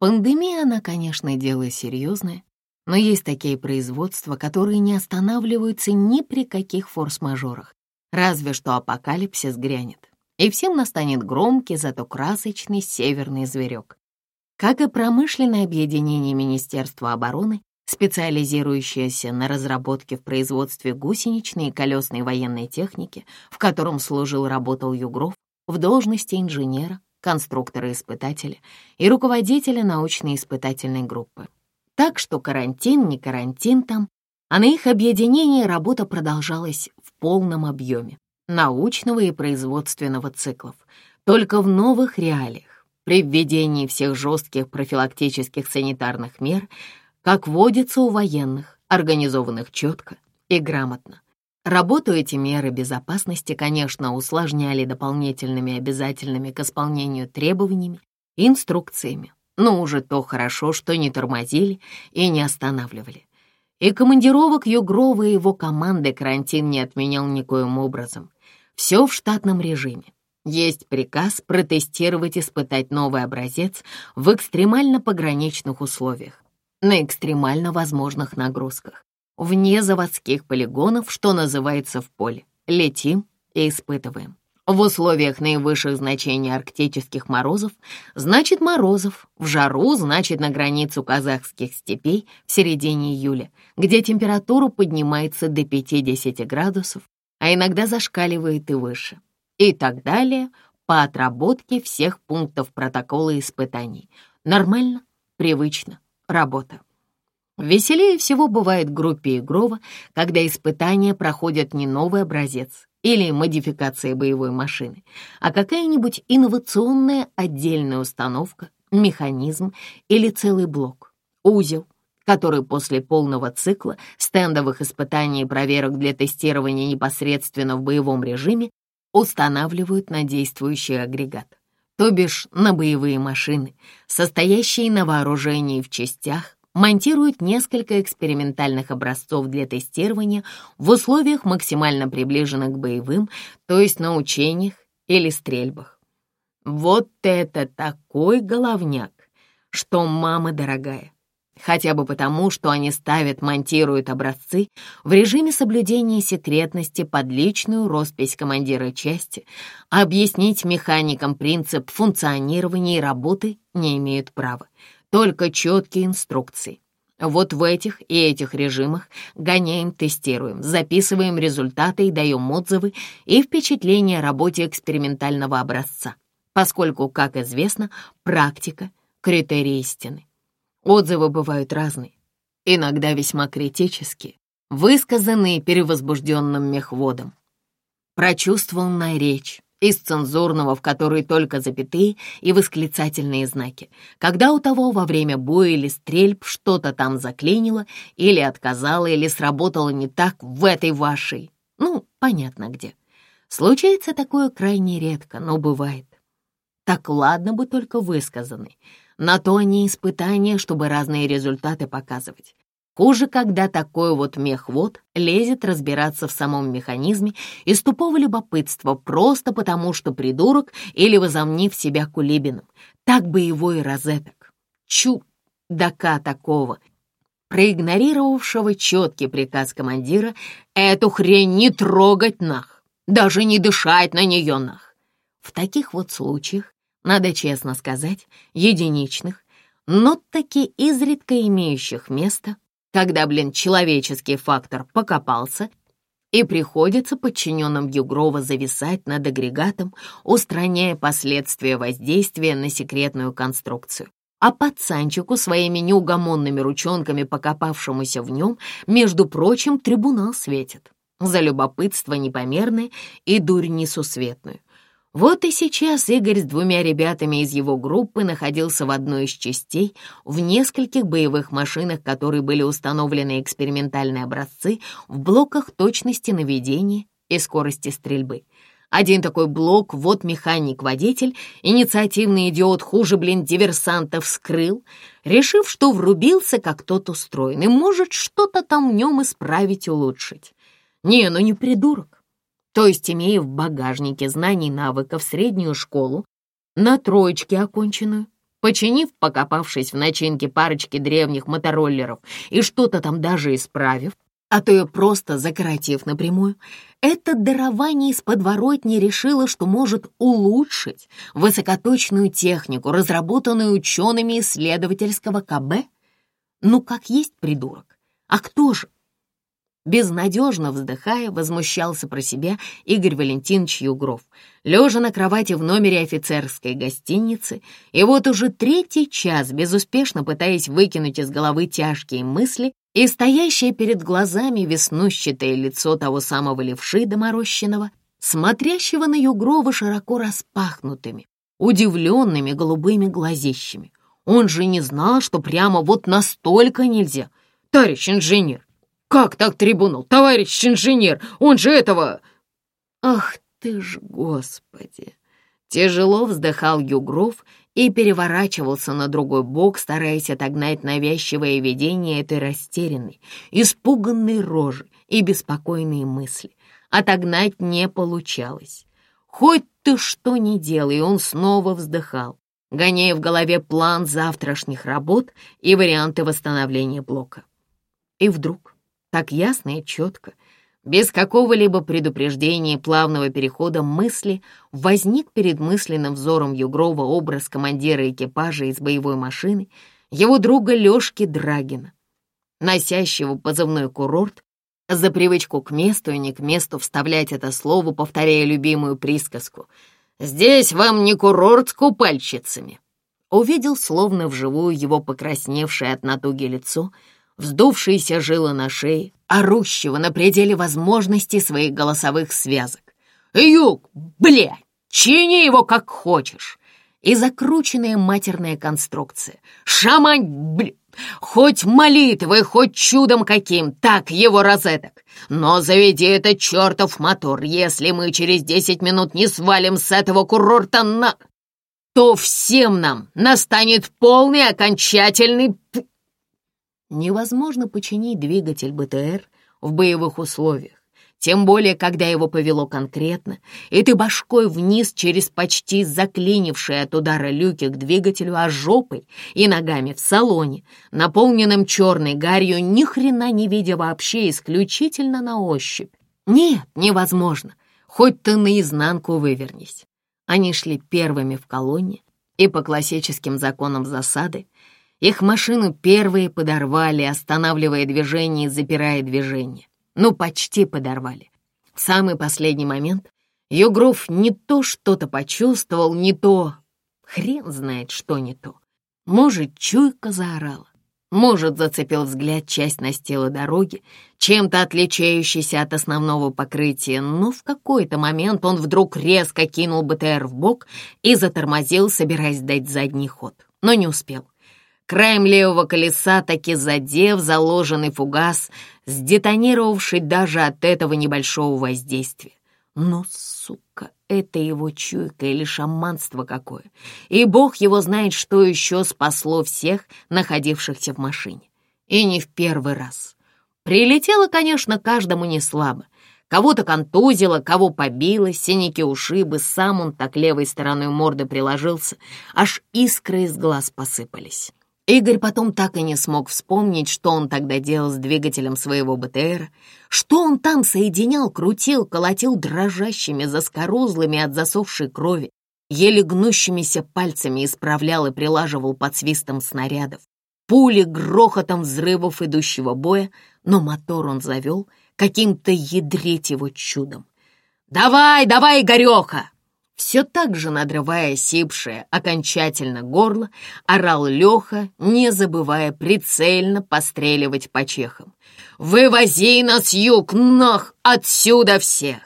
Пандемия, она, конечно, дело серьезное, но есть такие производства, которые не останавливаются ни при каких форс-мажорах, разве что апокалипсис грянет, и всем настанет громкий, зато красочный северный зверек. Как и промышленное объединение Министерства обороны, специализирующееся на разработке в производстве гусеничной и колесной военной техники, в котором служил работал Югров, в должности инженера, конструктора-испытателя и руководителя научно-испытательной группы. Так что карантин, не карантин там, а на их объединении работа продолжалась в полном объеме, научного и производственного циклов, только в новых реалиях, при введении всех жестких профилактических санитарных мер, как водится у военных, организованных четко и грамотно. Работу эти меры безопасности, конечно, усложняли дополнительными обязательными к исполнению требованиями инструкциями, но уже то хорошо, что не тормозили и не останавливали. И командировок Югрова и его команды карантин не отменял никоим образом. Все в штатном режиме. Есть приказ протестировать испытать новый образец в экстремально пограничных условиях, на экстремально возможных нагрузках вне заводских полигонов, что называется в поле. Летим и испытываем. В условиях наивысших значений арктических морозов, значит морозов, в жару, значит на границу казахских степей в середине июля, где температура поднимается до 50 градусов, а иногда зашкаливает и выше. И так далее по отработке всех пунктов протокола испытаний. Нормально, привычно, работа. Веселее всего бывает группе Игрова, когда испытания проходят не новый образец или модификация боевой машины, а какая-нибудь инновационная отдельная установка, механизм или целый блок, узел, который после полного цикла стендовых испытаний и проверок для тестирования непосредственно в боевом режиме устанавливают на действующий агрегат, то бишь на боевые машины, состоящие на вооружении в частях, монтируют несколько экспериментальных образцов для тестирования в условиях максимально приближенных к боевым, то есть на учениях или стрельбах. Вот это такой головняк, что мама дорогая. Хотя бы потому, что они ставят, монтируют образцы в режиме соблюдения секретности под личную роспись командира части, объяснить механикам принцип функционирования и работы не имеют права только четкие инструкции. Вот в этих и этих режимах гоняем, тестируем, записываем результаты и даем отзывы и впечатления о работе экспериментального образца, поскольку, как известно, практика — критерий истины. Отзывы бывают разные, иногда весьма критические, высказанные перевозбужденным мехводом. Прочувствованная речь, из цензурного, в который только запятые и восклицательные знаки, когда у того во время боя или стрельб что-то там заклинило или отказало, или сработало не так в этой вашей, ну, понятно где. Случается такое крайне редко, но бывает. Так ладно бы только высказаны. На то они испытания, чтобы разные результаты показывать. Хуже, когда такой вот мехвод лезет разбираться в самом механизме из тупого любопытства просто потому, что придурок или возомнив себя кулибином. Так бы его и розеток. Чу, дака такого, проигнорировавшего четкий приказ командира эту хрень не трогать нах, даже не дышать на нее нах. В таких вот случаях, надо честно сказать, единичных, но таки изредка имеющих место, когда, блин, человеческий фактор покопался, и приходится подчиненным Югрова зависать над агрегатом, устраняя последствия воздействия на секретную конструкцию. А пацанчику своими неугомонными ручонками, покопавшемуся в нем, между прочим, трибунал светит. За любопытство непомерное и дурь несусветную. Вот и сейчас Игорь с двумя ребятами из его группы находился в одной из частей, в нескольких боевых машинах, которые были установлены экспериментальные образцы в блоках точности наведения и скорости стрельбы. Один такой блок, вот механик-водитель, инициативный идиот, хуже, блин, диверсанта, вскрыл, решив, что врубился как тот устроен и может что-то там в нем исправить, улучшить. Не, ну не придурок то есть имея в багажнике знаний навыков среднюю школу, на троечке оконченную, починив, покопавшись в начинке парочки древних мотороллеров и что-то там даже исправив, а то и просто закоротив напрямую, это дарование из подворотни решило, что может улучшить высокоточную технику, разработанную учеными исследовательского КБ? Ну, как есть придурок. А кто же? Безнадежно вздыхая, возмущался про себя Игорь Валентинович Югров, лежа на кровати в номере офицерской гостиницы, и вот уже третий час, безуспешно пытаясь выкинуть из головы тяжкие мысли, и стоящее перед глазами веснущатое лицо того самого левши доморощенного, смотрящего на Югрова широко распахнутыми, удивленными голубыми глазищами. Он же не знал, что прямо вот настолько нельзя. Товарищ инженер, как так трибунал, товарищ инженер? Он же этого...» «Ах ты ж, Господи!» Тяжело вздыхал Югров и переворачивался на другой бок, стараясь отогнать навязчивое видение этой растерянной, испуганной рожи и беспокойные мысли. Отогнать не получалось. Хоть ты что ни делай, он снова вздыхал, гоняя в голове план завтрашних работ и варианты восстановления блока. И вдруг так ясно и четко, без какого-либо предупреждения плавного перехода мысли, возник перед мысленным взором Югрова образ командира экипажа из боевой машины, его друга Лёшки Драгина, носящего позывной курорт, за привычку к месту и не к месту вставлять это слово, повторяя любимую присказку «Здесь вам не курорт с купальщицами». Увидел словно вживую его покрасневшее от натуги лицо — вздувшиеся жилы на шее, орущего на пределе возможностей своих голосовых связок. «Юг, бля, чини его как хочешь!» И закрученная матерная конструкция. «Шамань, бля, хоть молитвы, хоть чудом каким, так его розеток. Но заведи этот чертов мотор, если мы через десять минут не свалим с этого курорта на... то всем нам настанет полный окончательный Невозможно починить двигатель БТР в боевых условиях, тем более, когда его повело конкретно, и ты башкой вниз через почти заклинившие от удара люки к двигателю, а жопой и ногами в салоне, наполненном черной гарью, ни хрена не видя вообще, исключительно на ощупь. Нет, невозможно, хоть ты наизнанку вывернись. Они шли первыми в колонне, и по классическим законам засады их машину первые подорвали, останавливая движение и запирая движение. Ну, почти подорвали. В самый последний момент Югров не то что-то почувствовал, не то... Хрен знает, что не то. Может, чуйка заорала. Может, зацепил взгляд часть настила дороги, чем-то отличающейся от основного покрытия, но в какой-то момент он вдруг резко кинул БТР в бок и затормозил, собираясь дать задний ход, но не успел. Краем левого колеса таки задев заложенный фугас, сдетонировавший даже от этого небольшого воздействия. Но, сука, это его чуйка или шаманство какое. И бог его знает, что еще спасло всех, находившихся в машине. И не в первый раз. Прилетело, конечно, каждому не слабо. Кого-то контузило, кого побило, синяки ушибы, сам он так левой стороной морды приложился, аж искры из глаз посыпались. Игорь потом так и не смог вспомнить, что он тогда делал с двигателем своего БТР, что он там соединял, крутил, колотил дрожащими, заскорузлыми от засохшей крови, еле гнущимися пальцами исправлял и прилаживал под свистом снарядов, пули грохотом взрывов идущего боя, но мотор он завел каким-то ядреть его чудом. «Давай, давай, Игореха!» Все так же надрывая сипшее окончательно горло, орал Леха, не забывая прицельно постреливать по чехам. «Вывози нас, юг, нах, отсюда всех!»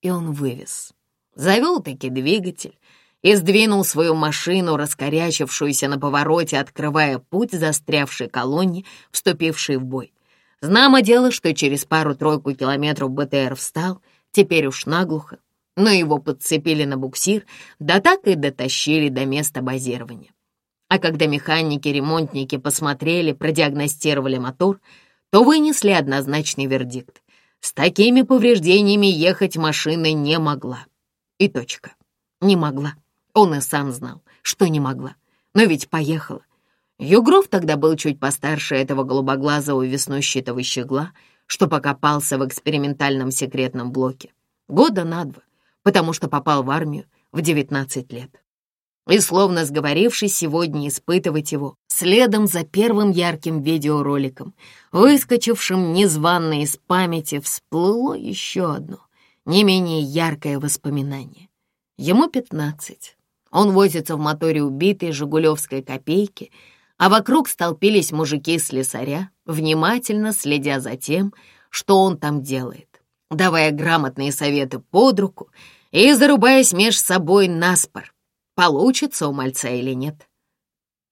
И он вывез. Завел-таки двигатель и сдвинул свою машину, раскорячившуюся на повороте, открывая путь застрявшей колонне, вступившей в бой. Знамо дело, что через пару-тройку километров БТР встал, теперь уж наглухо, но его подцепили на буксир, да так и дотащили до места базирования. А когда механики-ремонтники посмотрели, продиагностировали мотор, то вынесли однозначный вердикт. С такими повреждениями ехать машина не могла. И точка. Не могла. Он и сам знал, что не могла. но ведь поехала. Югров тогда был чуть постарше этого голубоглазого веснущатого щегла, что покопался в экспериментальном секретном блоке. Года на два, потому что попал в армию в 19 лет. И, словно сговорившись сегодня испытывать его, следом за первым ярким видеороликом, выскочившим незванно из памяти, всплыло еще одно, не менее яркое воспоминание. Ему 15. Он возится в моторе убитой жигулевской копейки, а вокруг столпились мужики-слесаря, внимательно следя за тем, что он там делает, давая грамотные советы под руку и зарубаясь меж собой наспор, получится у мальца или нет.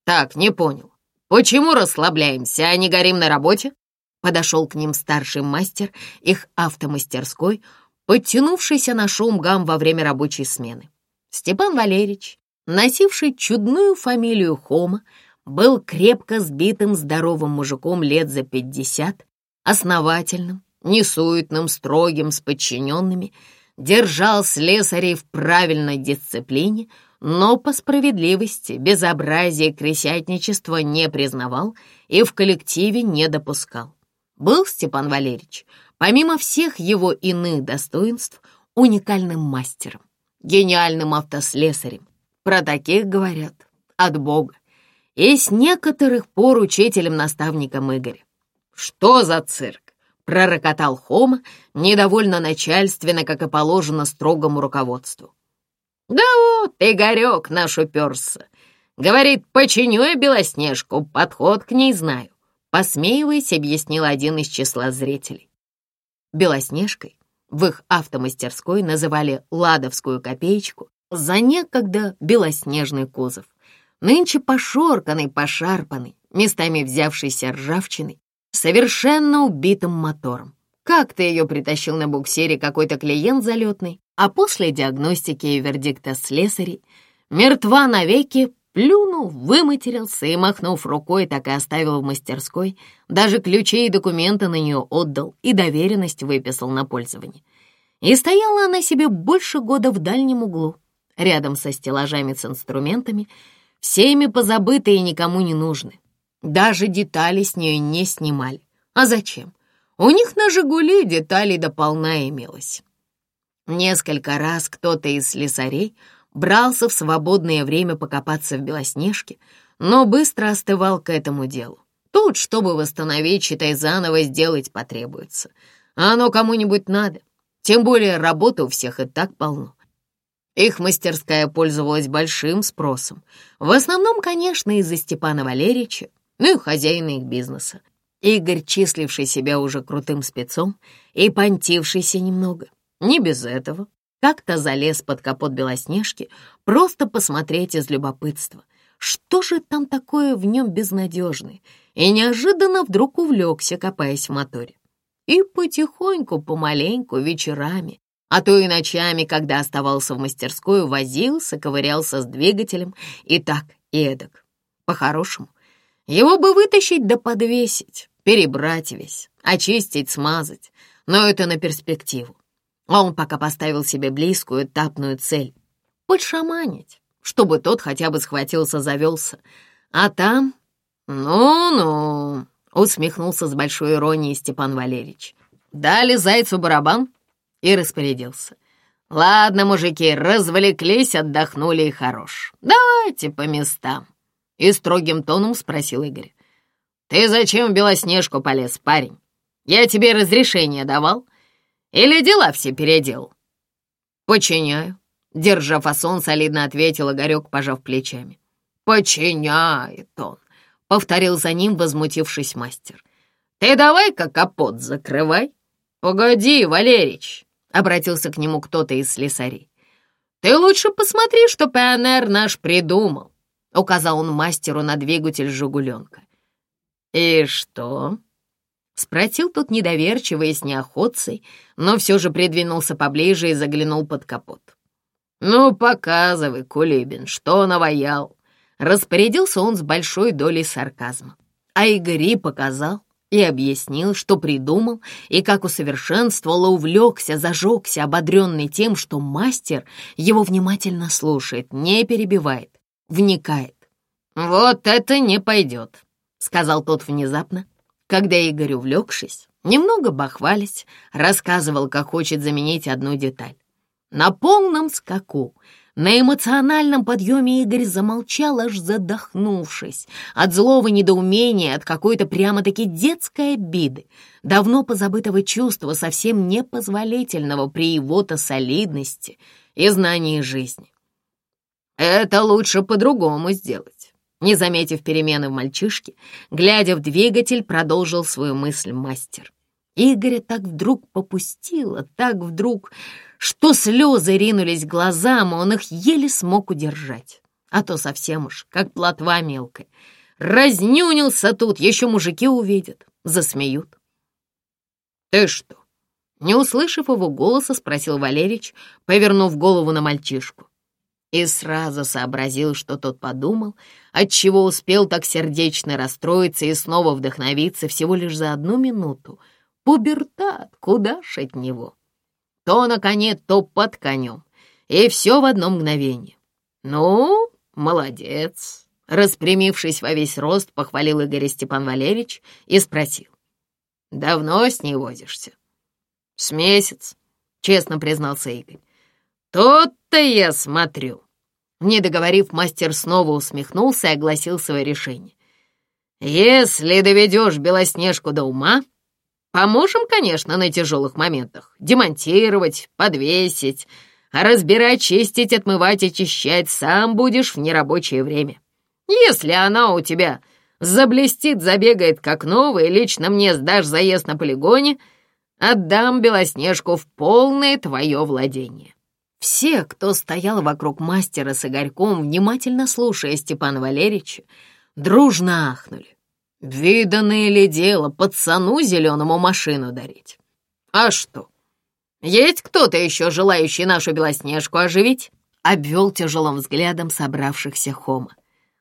«Так, не понял. Почему расслабляемся, а не горим на работе?» Подошел к ним старший мастер их автомастерской, подтянувшийся на шум гам во время рабочей смены. Степан Валерьевич, носивший чудную фамилию Хома, был крепко сбитым здоровым мужиком лет за пятьдесят, основательным, несуетным, строгим, с подчиненными, держал слесарей в правильной дисциплине, но по справедливости безобразие кресятничества не признавал и в коллективе не допускал. Был Степан Валерьевич, помимо всех его иных достоинств, уникальным мастером, гениальным автослесарем. Про таких говорят от Бога. И с некоторых пор учителем-наставником Игоря. «Что за цирк?» — пророкотал Хома, недовольно начальственно, как и положено строгому руководству. «Да вот, Игорек наш уперся. Говорит, починю я Белоснежку, подход к ней знаю. Посмеиваясь, объяснил один из числа зрителей. Белоснежкой в их автомастерской называли ладовскую копеечку за некогда белоснежный кузов. Нынче пошорканный, пошарпанный, местами взявшийся ржавчиной, совершенно убитым мотором. Как-то ее притащил на буксире какой-то клиент залетный, а после диагностики и вердикта слесарей мертва навеки Плюнул, выматерился и, махнув рукой, так и оставил в мастерской. Даже ключи и документы на нее отдал и доверенность выписал на пользование. И стояла она себе больше года в дальнем углу, рядом со стеллажами с инструментами, всеми позабытые и никому не нужны. Даже детали с нее не снимали. А зачем? У них на «Жигули» деталей дополна имелось. Несколько раз кто-то из слесарей брался в свободное время покопаться в Белоснежке, но быстро остывал к этому делу. Тут, чтобы восстановить, считай, заново сделать потребуется. А оно кому-нибудь надо. Тем более работы у всех и так полно. Их мастерская пользовалась большим спросом. В основном, конечно, из-за Степана Валерьевича, ну и хозяина их бизнеса. Игорь, числивший себя уже крутым спецом и понтившийся немного. Не без этого как-то залез под капот Белоснежки, просто посмотреть из любопытства. Что же там такое в нем безнадежное? И неожиданно вдруг увлекся, копаясь в моторе. И потихоньку, помаленьку, вечерами, а то и ночами, когда оставался в мастерской, возился, ковырялся с двигателем и так, и эдак. По-хорошему, его бы вытащить да подвесить, перебрать весь, очистить, смазать, но это на перспективу. Он пока поставил себе близкую этапную цель — подшаманить, чтобы тот хотя бы схватился, завелся. А там... «Ну-ну», — усмехнулся с большой иронией Степан Валерьевич. Дали зайцу барабан и распорядился. «Ладно, мужики, развлеклись, отдохнули и хорош. Давайте по местам». И строгим тоном спросил Игорь. «Ты зачем в Белоснежку полез, парень? Я тебе разрешение давал?» Или дела все переделал?» «Починяю», — держа фасон, солидно ответил Игорек, пожав плечами. «Починяет он», — повторил за ним возмутившись мастер. «Ты давай-ка капот закрывай». «Погоди, Валерич», — обратился к нему кто-то из слесарей. «Ты лучше посмотри, что ПНР наш придумал», — указал он мастеру на двигатель «Жигуленка». «И что?» Спросил тут недоверчиво и с неохотцей, но все же придвинулся поближе и заглянул под капот. «Ну, показывай, Кулибин, что наваял!» Распорядился он с большой долей сарказма. А Игорь показал и объяснил, что придумал и как усовершенствовал, увлекся, зажегся, ободренный тем, что мастер его внимательно слушает, не перебивает, вникает. «Вот это не пойдет», — сказал тот внезапно, когда Игорь, увлекшись, немного бахвались, рассказывал, как хочет заменить одну деталь. На полном скаку, на эмоциональном подъеме Игорь замолчал, аж задохнувшись от злого недоумения, от какой-то прямо-таки детской обиды, давно позабытого чувства, совсем непозволительного при его-то солидности и знании жизни. Это лучше по-другому сделать. Не заметив перемены в мальчишке, глядя в двигатель, продолжил свою мысль мастер. Игоря так вдруг попустило, так вдруг, что слезы ринулись глазам, и он их еле смог удержать. А то совсем уж, как плотва мелкая. Разнюнился тут, еще мужики увидят, засмеют. «Ты что?» Не услышав его голоса, спросил Валерич, повернув голову на мальчишку. И сразу сообразил, что тот подумал, отчего успел так сердечно расстроиться и снова вдохновиться всего лишь за одну минуту — Пубертат, куда ж от него? То на коне, то под конем. И все в одно мгновение. Ну, молодец. Распрямившись во весь рост, похвалил Игорь Степан Валерьевич и спросил. Давно с ней возишься? С месяц, честно признался Игорь. Тот-то я смотрю. Не договорив, мастер снова усмехнулся и огласил свое решение. «Если доведешь Белоснежку до ума, Поможем, конечно, на тяжелых моментах. Демонтировать, подвесить, разбирать, чистить, отмывать, очищать сам будешь в нерабочее время. Если она у тебя заблестит, забегает как новая, лично мне сдашь заезд на полигоне, отдам Белоснежку в полное твое владение». Все, кто стоял вокруг мастера с Игорьком, внимательно слушая Степана Валерьевича, дружно ахнули. Виданное ли дело пацану зеленому машину дарить? А что? Есть кто-то еще желающий нашу Белоснежку оживить? Обвел тяжелым взглядом собравшихся Хома.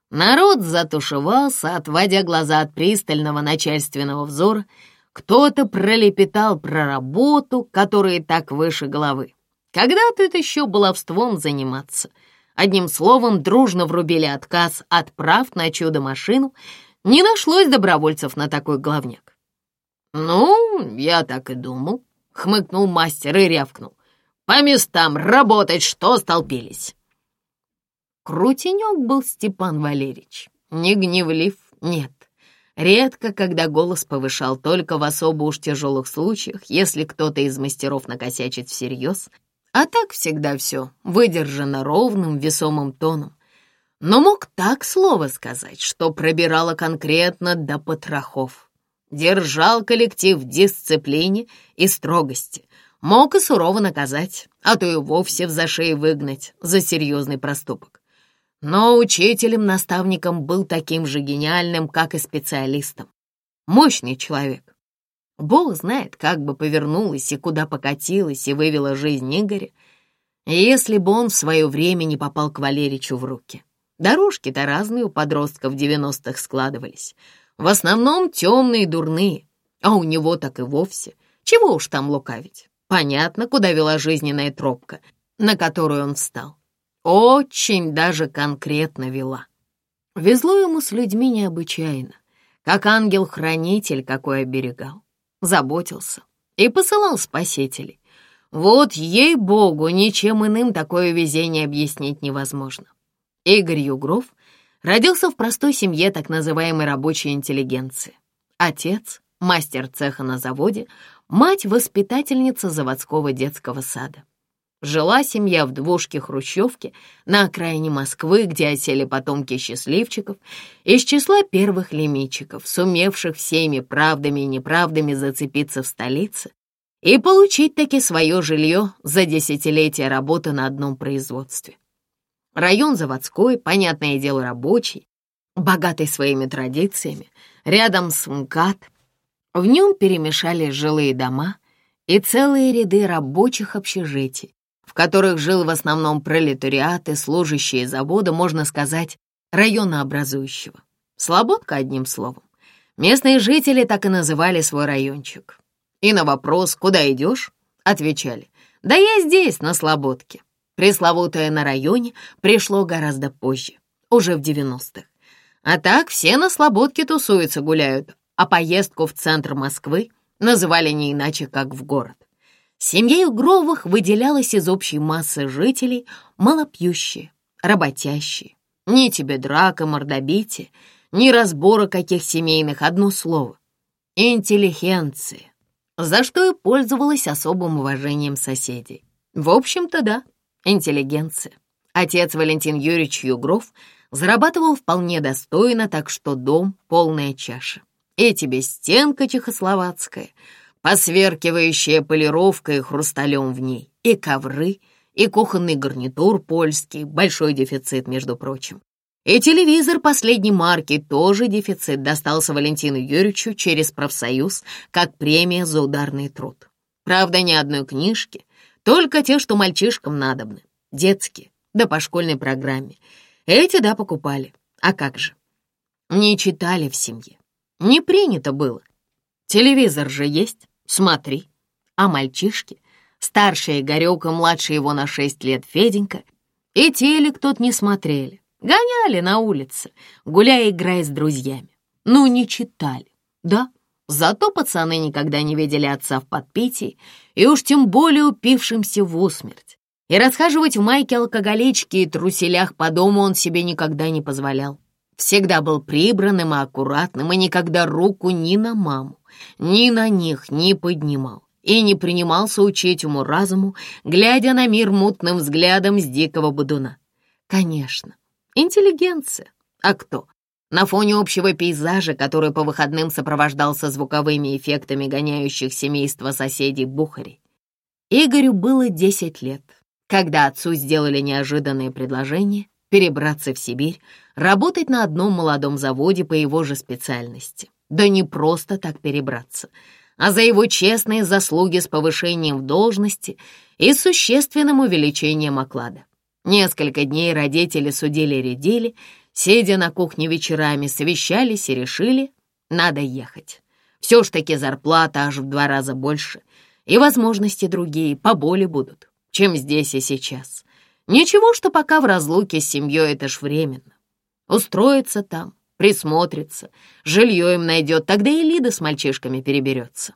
Народ затушевался, отводя глаза от пристального начальственного взора. Кто-то пролепетал про работу, которая так выше головы. Когда тут еще баловством заниматься? Одним словом, дружно врубили отказ от прав на чудо-машину — не нашлось добровольцев на такой главняк. «Ну, я так и думал», — хмыкнул мастер и рявкнул. «По местам работать, что столпились?» Крутенек был Степан Валерьевич. Не гневлив, нет. Редко, когда голос повышал только в особо уж тяжелых случаях, если кто-то из мастеров накосячит всерьез, а так всегда все выдержано ровным, весомым тоном, но мог так слово сказать, что пробирало конкретно до потрохов. Держал коллектив в дисциплине и строгости. Мог и сурово наказать, а то и вовсе в зашей выгнать за серьезный проступок. Но учителем-наставником был таким же гениальным, как и специалистом. Мощный человек. Бог знает, как бы повернулась и куда покатилась и вывела жизнь Игоря, если бы он в свое время не попал к Валеричу в руки. Дорожки-то разные у подростков девяностых складывались. В основном темные и дурные, а у него так и вовсе. Чего уж там лукавить. Понятно, куда вела жизненная тропка, на которую он встал. Очень даже конкретно вела. Везло ему с людьми необычайно, как ангел-хранитель, какой оберегал, заботился и посылал спасителей. Вот, ей-богу, ничем иным такое везение объяснить невозможно. Игорь Югров родился в простой семье так называемой рабочей интеллигенции. Отец — мастер цеха на заводе, мать — воспитательница заводского детского сада. Жила семья в двушке-хрущевке на окраине Москвы, где осели потомки счастливчиков из числа первых лимитчиков, сумевших всеми правдами и неправдами зацепиться в столице и получить таки свое жилье за десятилетия работы на одном производстве. Район заводской, понятное дело, рабочий, богатый своими традициями, рядом с МКАД. В нем перемешались жилые дома и целые ряды рабочих общежитий, которых жил в основном пролетариат и служащие завода, можно сказать, районообразующего. Слободка, одним словом. Местные жители так и называли свой райончик. И на вопрос «Куда идешь?» отвечали «Да я здесь, на Слободке». Пресловутое на районе пришло гораздо позже, уже в 90-х. А так все на слободке тусуются, гуляют, а поездку в центр Москвы называли не иначе, как в город. Семьей Угровых выделялась из общей массы жителей малопьющие, работящие. Ни тебе драка, мордобитие, ни разбора каких семейных, одно слово. Интеллигенция, за что и пользовалась особым уважением соседей. В общем-то, да, интеллигенция. Отец Валентин Юрьевич Югров зарабатывал вполне достойно, так что дом — полная чаша. И тебе стенка чехословацкая, посверкивающая полировкой и хрусталем в ней, и ковры, и кухонный гарнитур польский, большой дефицит, между прочим. И телевизор последней марки тоже дефицит достался Валентину Юрьевичу через профсоюз как премия за ударный труд. Правда, ни одной книжки, только те, что мальчишкам надобны, детские, да по школьной программе. Эти, да, покупали. А как же? Не читали в семье. Не принято было. Телевизор же есть, смотри. А мальчишки, старший Игорек и младший его на шесть лет Феденька, и телек тут не смотрели. Гоняли на улице, гуляя, играя с друзьями. Ну, не читали, да? Зато пацаны никогда не видели отца в подпитии и уж тем более упившимся в усмерть. И расхаживать в майке алкоголичке и труселях по дому он себе никогда не позволял. Всегда был прибранным и аккуратным, и никогда руку ни на маму, ни на них не поднимал и не принимался учить уму-разуму, глядя на мир мутным взглядом с дикого будуна. Конечно, интеллигенция. А кто? На фоне общего пейзажа, который по выходным сопровождался звуковыми эффектами гоняющих семейства соседей Бухари. Игорю было 10 лет когда отцу сделали неожиданное предложение перебраться в Сибирь, работать на одном молодом заводе по его же специальности. Да не просто так перебраться, а за его честные заслуги с повышением в должности и существенным увеличением оклада. Несколько дней родители судили-редили, сидя на кухне вечерами, совещались и решили, надо ехать. Все ж таки зарплата аж в два раза больше, и возможности другие, поболе будут чем здесь и сейчас. Ничего, что пока в разлуке с семьей это ж временно. Устроится там, присмотрится, жилье им найдет, тогда и Лида с мальчишками переберется.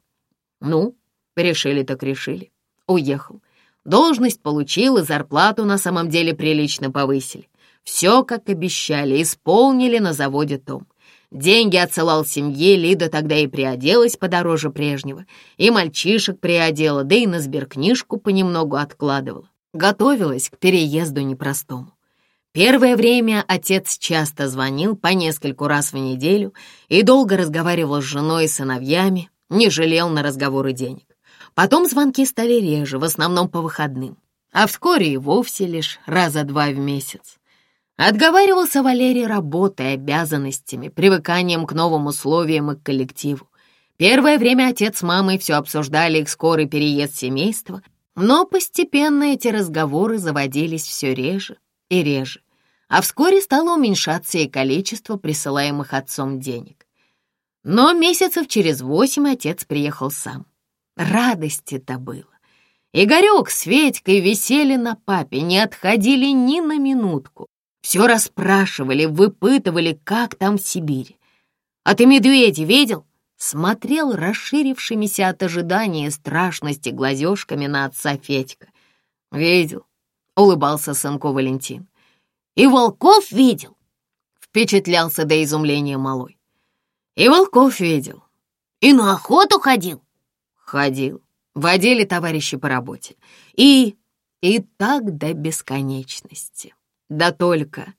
Ну, решили так решили. Уехал. Должность получил и зарплату на самом деле прилично повысили. Все, как обещали, исполнили на заводе Том. Деньги отсылал семье, Лида тогда и приоделась подороже прежнего, и мальчишек приодела, да и на сберкнижку понемногу откладывала. Готовилась к переезду непростому. Первое время отец часто звонил по нескольку раз в неделю и долго разговаривал с женой и сыновьями, не жалел на разговоры денег. Потом звонки стали реже, в основном по выходным, а вскоре и вовсе лишь раза два в месяц. Отговаривался Валерий работой, обязанностями, привыканием к новым условиям и к коллективу. Первое время отец с мамой все обсуждали их скорый переезд семейства, но постепенно эти разговоры заводились все реже и реже, а вскоре стало уменьшаться и количество присылаемых отцом денег. Но месяцев через восемь отец приехал сам. Радости-то было. Игорек с Федькой висели на папе, не отходили ни на минутку. Все расспрашивали, выпытывали, как там в Сибири. А ты медведя видел? Смотрел расширившимися от ожидания и страшности глазешками на отца Федька. Видел, улыбался сынку Валентин. И волков видел, впечатлялся до изумления малой. И волков видел. И на охоту ходил? Ходил. Водили товарищи по работе. И... и так до бесконечности. Да только...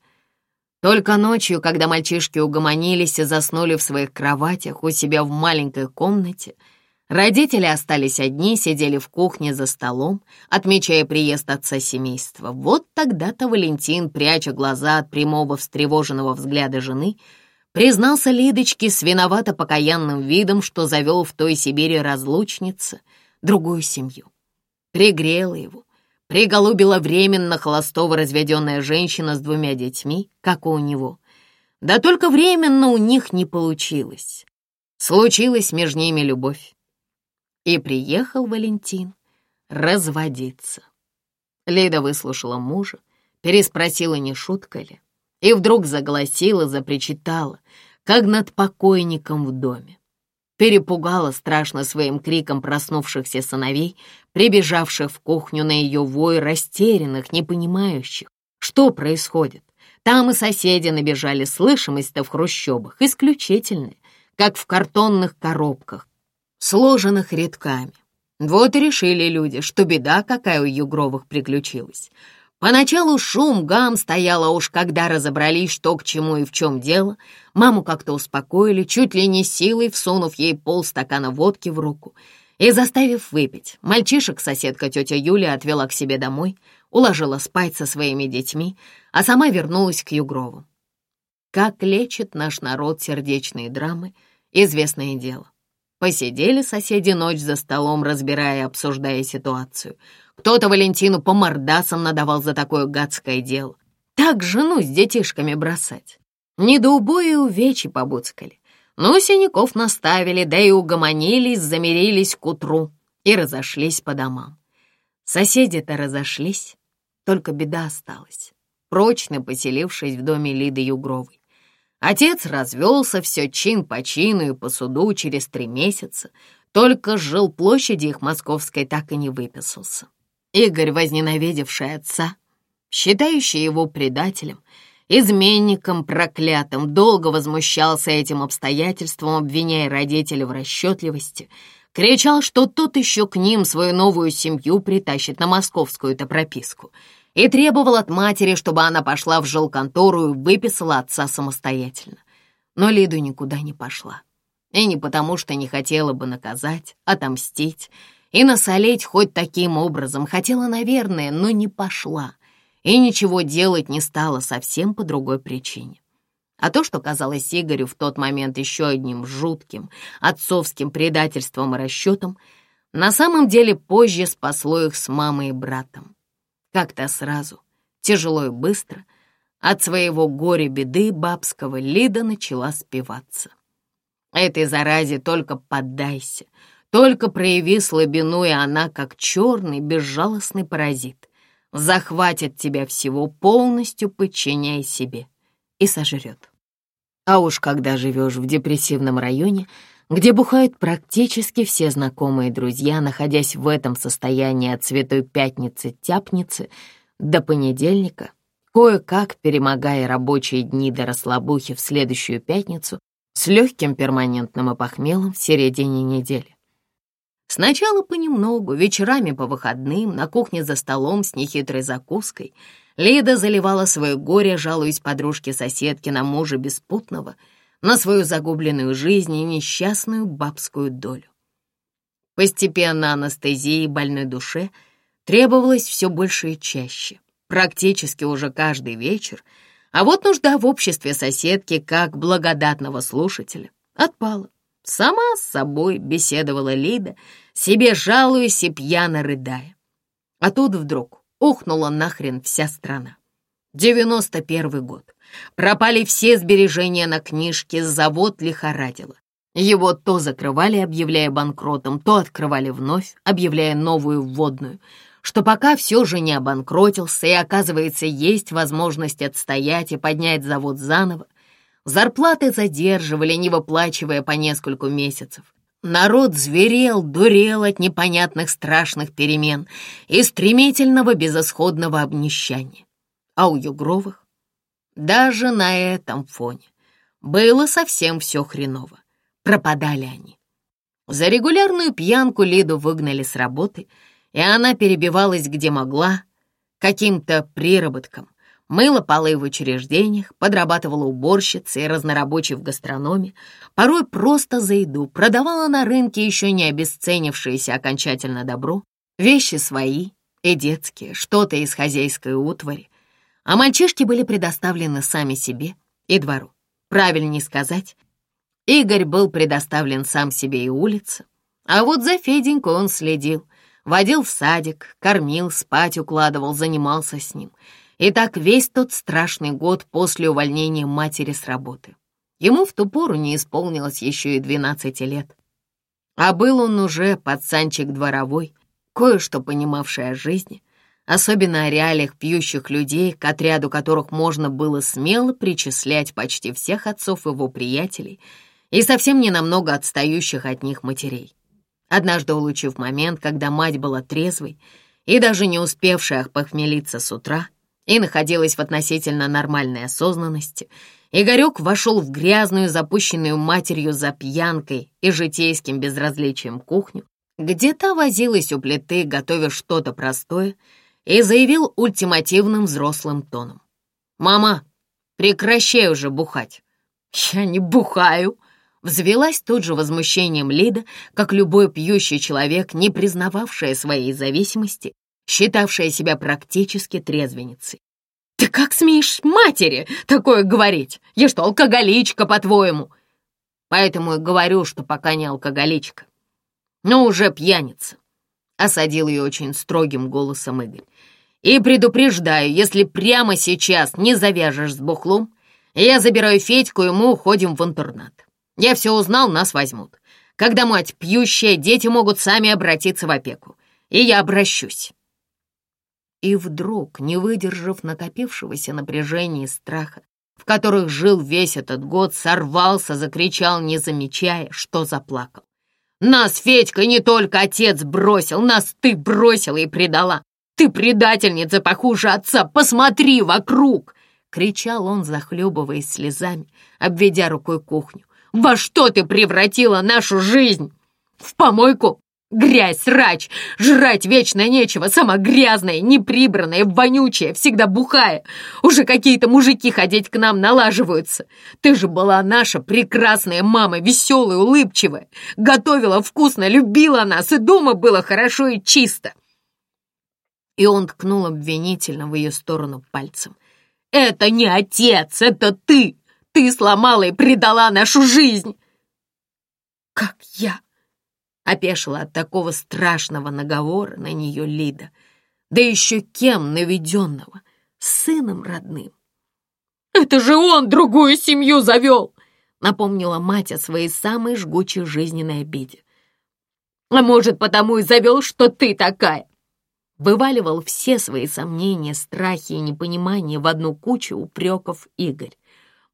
Только ночью, когда мальчишки угомонились и заснули в своих кроватях у себя в маленькой комнате, родители остались одни, сидели в кухне за столом, отмечая приезд отца семейства. Вот тогда-то Валентин, пряча глаза от прямого встревоженного взгляда жены, признался Лидочке с виновато-покаянным видом, что завел в той Сибири разлучница другую семью. Пригрела его, Приголубила временно холостого разведенная женщина с двумя детьми, как у него. Да только временно у них не получилось. Случилась между ними любовь. И приехал Валентин разводиться. Лида выслушала мужа, переспросила, не шутка ли. и вдруг заголосила, запричитала, как над покойником в доме. Перепугала страшно своим криком проснувшихся сыновей, прибежавших в кухню на ее вой, растерянных, не понимающих, что происходит. Там и соседи набежали, слышимость-то в хрущобах исключительная, как в картонных коробках, сложенных рядками. Вот и решили люди, что беда какая у Югровых приключилась. Поначалу шум, гам стояла уж, когда разобрались, что к чему и в чем дело. Маму как-то успокоили, чуть ли не силой всунув ей полстакана водки в руку и заставив выпить. Мальчишек соседка тетя Юля отвела к себе домой, уложила спать со своими детьми, а сама вернулась к Югрову. Как лечит наш народ сердечные драмы, известное дело. Посидели соседи ночь за столом, разбирая и обсуждая ситуацию. Кто-то Валентину по мордасам надавал за такое гадское дело. Так жену с детишками бросать. Не до убоя увечи побуцкали. Ну, синяков наставили, да и угомонились, замирились к утру и разошлись по домам. Соседи-то разошлись, только беда осталась, прочно поселившись в доме Лиды Югровой. Отец развелся все чин по чину и по суду через три месяца, только с жилплощади их московской так и не выписался. Игорь, возненавидевший отца, считающий его предателем, изменником проклятым, долго возмущался этим обстоятельством, обвиняя родителей в расчетливости, кричал, что тот еще к ним свою новую семью притащит на московскую-то прописку — и требовал от матери, чтобы она пошла в жилконтору и выписала отца самостоятельно. Но Лиду никуда не пошла. И не потому, что не хотела бы наказать, отомстить и насолить хоть таким образом. Хотела, наверное, но не пошла. И ничего делать не стала совсем по другой причине. А то, что казалось Игорю в тот момент еще одним жутким отцовским предательством и расчетом, на самом деле позже спасло их с мамой и братом. Как-то сразу, тяжело и быстро, от своего горя-беды бабского Лида начала спиваться. Этой заразе только поддайся, только прояви слабину, и она, как черный, безжалостный паразит, захватит тебя всего, полностью подчиняя себе, и сожрет. А уж когда живешь в депрессивном районе, где бухают практически все знакомые друзья, находясь в этом состоянии от Святой Пятницы-Тяпницы до понедельника, кое-как перемогая рабочие дни до расслабухи в следующую пятницу с легким перманентным опохмелом в середине недели. Сначала понемногу, вечерами по выходным, на кухне за столом с нехитрой закуской, Лида заливала свое горе, жалуясь подружке-соседке на мужа беспутного — на свою загубленную жизнь и несчастную бабскую долю. Постепенно анестезии больной душе требовалось все больше и чаще, практически уже каждый вечер, а вот нужда в обществе соседки как благодатного слушателя отпала. Сама с собой беседовала Лида, себе жалуясь и пьяно рыдая. А тут вдруг ухнула нахрен вся страна. Девяносто первый год. Пропали все сбережения на книжке, завод лихорадило. Его то закрывали, объявляя банкротом, то открывали вновь, объявляя новую вводную, что пока все же не обанкротился и, оказывается, есть возможность отстоять и поднять завод заново, зарплаты задерживали, не выплачивая по нескольку месяцев. Народ зверел, дурел от непонятных страшных перемен и стремительного безысходного обнищания. А у Югровых даже на этом фоне было совсем все хреново. Пропадали они. За регулярную пьянку Лиду выгнали с работы, и она перебивалась где могла, каким-то приработком. Мыла полы в учреждениях, подрабатывала уборщицей разнорабочей в гастрономе, порой просто за еду, продавала на рынке еще не обесценившееся окончательно добро, вещи свои и детские, что-то из хозяйской утвари, а мальчишки были предоставлены сами себе и двору. Правильнее сказать, Игорь был предоставлен сам себе и улице, а вот за Феденькой он следил, водил в садик, кормил, спать укладывал, занимался с ним. И так весь тот страшный год после увольнения матери с работы. Ему в ту пору не исполнилось еще и 12 лет. А был он уже пацанчик дворовой, кое-что понимавший о жизни, особенно о реалиях пьющих людей, к отряду которых можно было смело причислять почти всех отцов его приятелей и совсем не намного отстающих от них матерей. Однажды, улучив момент, когда мать была трезвой и даже не успевшая похмелиться с утра и находилась в относительно нормальной осознанности, Игорек вошел в грязную, запущенную матерью за пьянкой и житейским безразличием кухню, где та возилась у плиты, готовя что-то простое, и заявил ультимативным взрослым тоном. «Мама, прекращай уже бухать». «Я не бухаю», — взвелась тут же возмущением Лида, как любой пьющий человек, не признававшая своей зависимости, считавшая себя практически трезвенницей. «Ты как смеешь матери такое говорить? Я что, алкоголичка, по-твоему?» «Поэтому и говорю, что пока не алкоголичка, но уже пьяница», — осадил ее очень строгим голосом Игорь. И предупреждаю, если прямо сейчас не завяжешь с бухлом, я забираю Федьку, и мы уходим в интернат. Я все узнал, нас возьмут. Когда мать пьющая, дети могут сами обратиться в опеку. И я обращусь. И вдруг, не выдержав накопившегося напряжения и страха, в которых жил весь этот год, сорвался, закричал, не замечая, что заплакал. «Нас, Федька, не только отец бросил, нас ты бросила и предала. «Ты предательница похуже отца! Посмотри вокруг!» — кричал он, захлебываясь слезами, обведя рукой кухню. «Во что ты превратила нашу жизнь? В помойку? Грязь, срач, жрать вечно нечего, сама грязная, неприбранная, вонючая, всегда бухая. Уже какие-то мужики ходить к нам налаживаются. Ты же была наша прекрасная мама, веселая, улыбчивая. Готовила вкусно, любила нас, и дома было хорошо и чисто и он ткнул обвинительно в ее сторону пальцем. «Это не отец, это ты! Ты сломала и предала нашу жизнь!» «Как я?» — опешила от такого страшного наговора на нее Лида. Да еще кем наведенного? Сыном родным. «Это же он другую семью завел!» — напомнила мать о своей самой жгучей жизненной обиде. «А может, потому и завел, что ты такая? Вываливал все свои сомнения, страхи и непонимание в одну кучу упреков Игорь.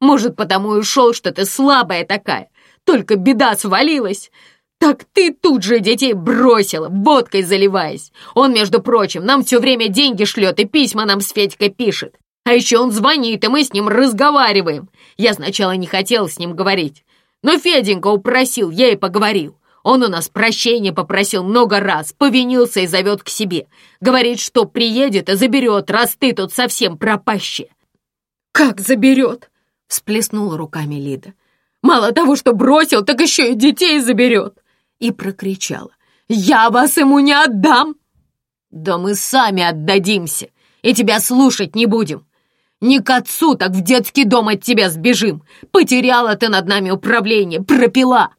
«Может, потому и ушел, что ты слабая такая, только беда свалилась. Так ты тут же детей бросила, водкой заливаясь. Он, между прочим, нам все время деньги шлет и письма нам с Федькой пишет. А еще он звонит, и мы с ним разговариваем. Я сначала не хотела с ним говорить, но Феденька упросил, я и поговорил. Он у нас прощения попросил много раз, повинился и зовет к себе. Говорит, что приедет и заберет, раз ты тут совсем пропащая». «Как заберет?» — всплеснула руками Лида. «Мало того, что бросил, так еще и детей заберет!» И прокричала. «Я вас ему не отдам!» «Да мы сами отдадимся, и тебя слушать не будем. Не к отцу, так в детский дом от тебя сбежим. Потеряла ты над нами управление, пропила!»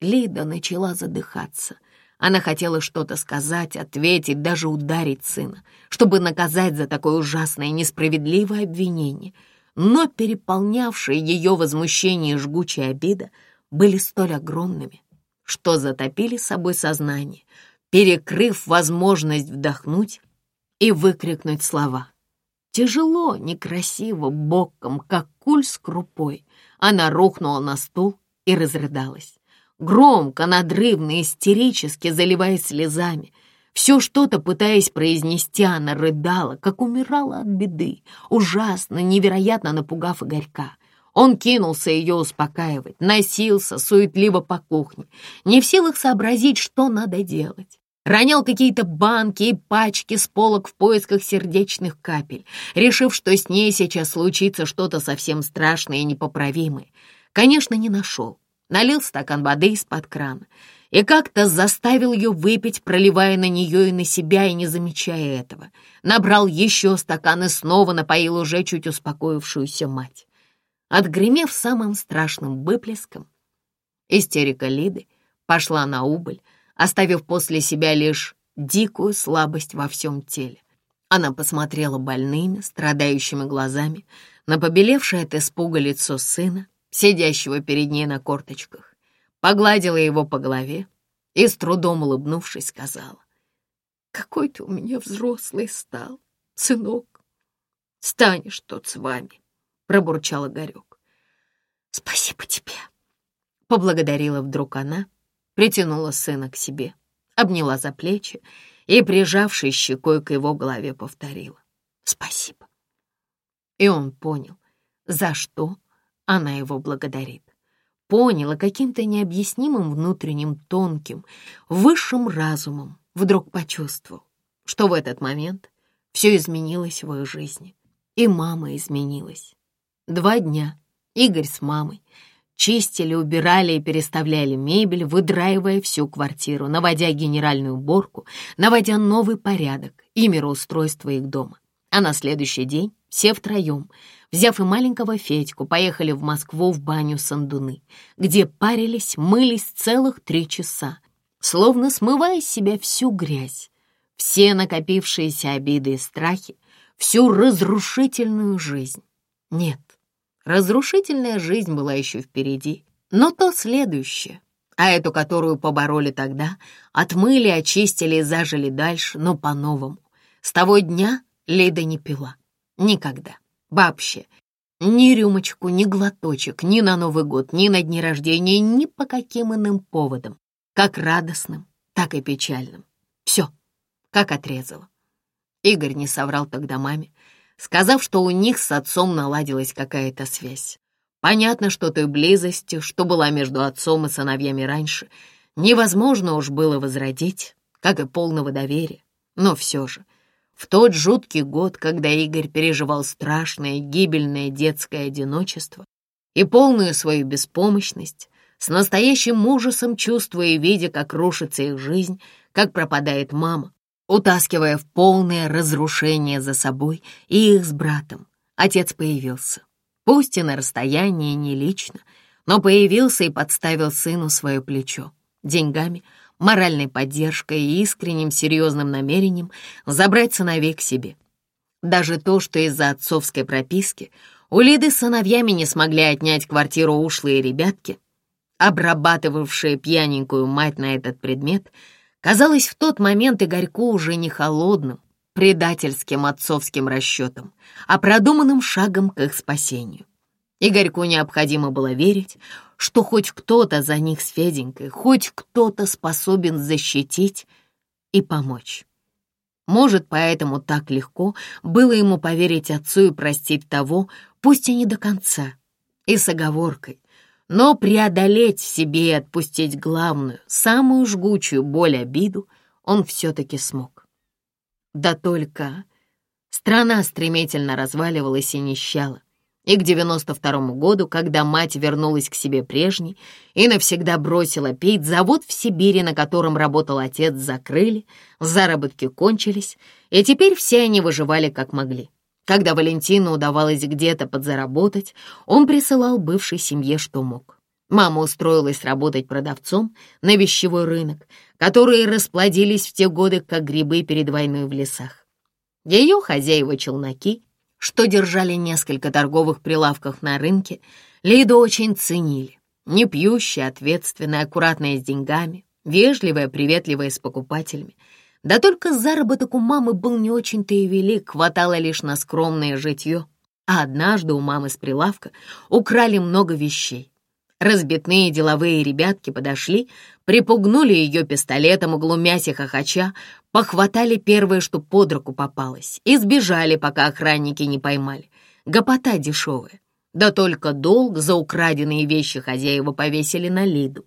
Лида начала задыхаться. Она хотела что-то сказать, ответить, даже ударить сына, чтобы наказать за такое ужасное и несправедливое обвинение. Но переполнявшие ее возмущение и жгучая обида были столь огромными, что затопили собой сознание, перекрыв возможность вдохнуть и выкрикнуть слова. Тяжело, некрасиво, боком, как куль с крупой, она рухнула на стул и разрыдалась. Громко, надрывно, истерически заливаясь слезами. Все что-то пытаясь произнести, она рыдала, как умирала от беды, ужасно, невероятно напугав Игорька. Он кинулся ее успокаивать, носился суетливо по кухне, не в силах сообразить, что надо делать. Ронял какие-то банки и пачки с полок в поисках сердечных капель, решив, что с ней сейчас случится что-то совсем страшное и непоправимое. Конечно, не нашел налил стакан воды из-под крана и как-то заставил ее выпить, проливая на нее и на себя, и не замечая этого. Набрал еще стакан и снова напоил уже чуть успокоившуюся мать. Отгремев самым страшным выплеском, истерика Лиды пошла на убыль, оставив после себя лишь дикую слабость во всем теле. Она посмотрела больными, страдающими глазами на побелевшее от испуга лицо сына, сидящего перед ней на корточках, погладила его по голове и, с трудом улыбнувшись, сказала, Какой ты у меня взрослый стал, сынок. Станешь тот с вами, пробурчал Игорек. Спасибо тебе, поблагодарила вдруг она, притянула сына к себе, обняла за плечи и, прижавшись щекой к его голове, повторила «Спасибо». И он понял, за что она его благодарит. Понял и каким-то необъяснимым внутренним тонким, высшим разумом вдруг почувствовал, что в этот момент все изменилось в их жизни. И мама изменилась. Два дня Игорь с мамой чистили, убирали и переставляли мебель, выдраивая всю квартиру, наводя генеральную уборку, наводя новый порядок и мироустройство их дома. А на следующий день все втроем, взяв и маленького Федьку, поехали в Москву в баню Сандуны, где парились, мылись целых три часа, словно смывая с себя всю грязь, все накопившиеся обиды и страхи, всю разрушительную жизнь. Нет, разрушительная жизнь была еще впереди, но то следующее, а эту, которую побороли тогда, отмыли, очистили и зажили дальше, но по-новому. С того дня Лида не пила. Никогда. Вообще. Ни рюмочку, ни глоточек, ни на Новый год, ни на дни рождения, ни по каким иным поводам. Как радостным, так и печальным. Все, как отрезало. Игорь не соврал тогда маме, сказав, что у них с отцом наладилась какая-то связь. Понятно, что той близости, что была между отцом и сыновьями раньше, невозможно уж было возродить, как и полного доверия. Но все же, в тот жуткий год, когда Игорь переживал страшное гибельное детское одиночество и полную свою беспомощность, с настоящим ужасом чувствуя и видя, как рушится их жизнь, как пропадает мама, утаскивая в полное разрушение за собой и их с братом, отец появился. Пусть и на расстоянии, не лично, но появился и подставил сыну свое плечо. Деньгами, моральной поддержкой и искренним серьезным намерением забрать сыновей к себе. Даже то, что из-за отцовской прописки у Лиды с сыновьями не смогли отнять квартиру ушлые ребятки, обрабатывавшие пьяненькую мать на этот предмет, казалось в тот момент Игорьку уже не холодным, предательским отцовским расчетом, а продуманным шагом к их спасению. Игорьку необходимо было верить, что хоть кто-то за них с Феденькой, хоть кто-то способен защитить и помочь. Может, поэтому так легко было ему поверить отцу и простить того, пусть и не до конца, и с оговоркой, но преодолеть в себе и отпустить главную, самую жгучую боль обиду он все-таки смог. Да только страна стремительно разваливалась и нищала. И к 92-му году, когда мать вернулась к себе прежней и навсегда бросила пить, завод в Сибири, на котором работал отец, закрыли, заработки кончились, и теперь все они выживали как могли. Когда Валентину удавалось где-то подзаработать, он присылал бывшей семье, что мог. Мама устроилась работать продавцом на вещевой рынок, которые расплодились в те годы, как грибы перед войной в лесах. Ее хозяева-челноки, что держали несколько торговых прилавков на рынке, Лиду очень ценили. Не пьющая, ответственная, аккуратная с деньгами, вежливая, приветливая с покупателями — да только заработок у мамы был не очень-то и велик, хватало лишь на скромное житье. А однажды у мамы с прилавка украли много вещей. Разбитные деловые ребятки подошли, припугнули ее пистолетом, углумясь и хохоча, похватали первое, что под руку попалось, и сбежали, пока охранники не поймали. Гопота дешевая. Да только долг за украденные вещи хозяева повесили на Лиду.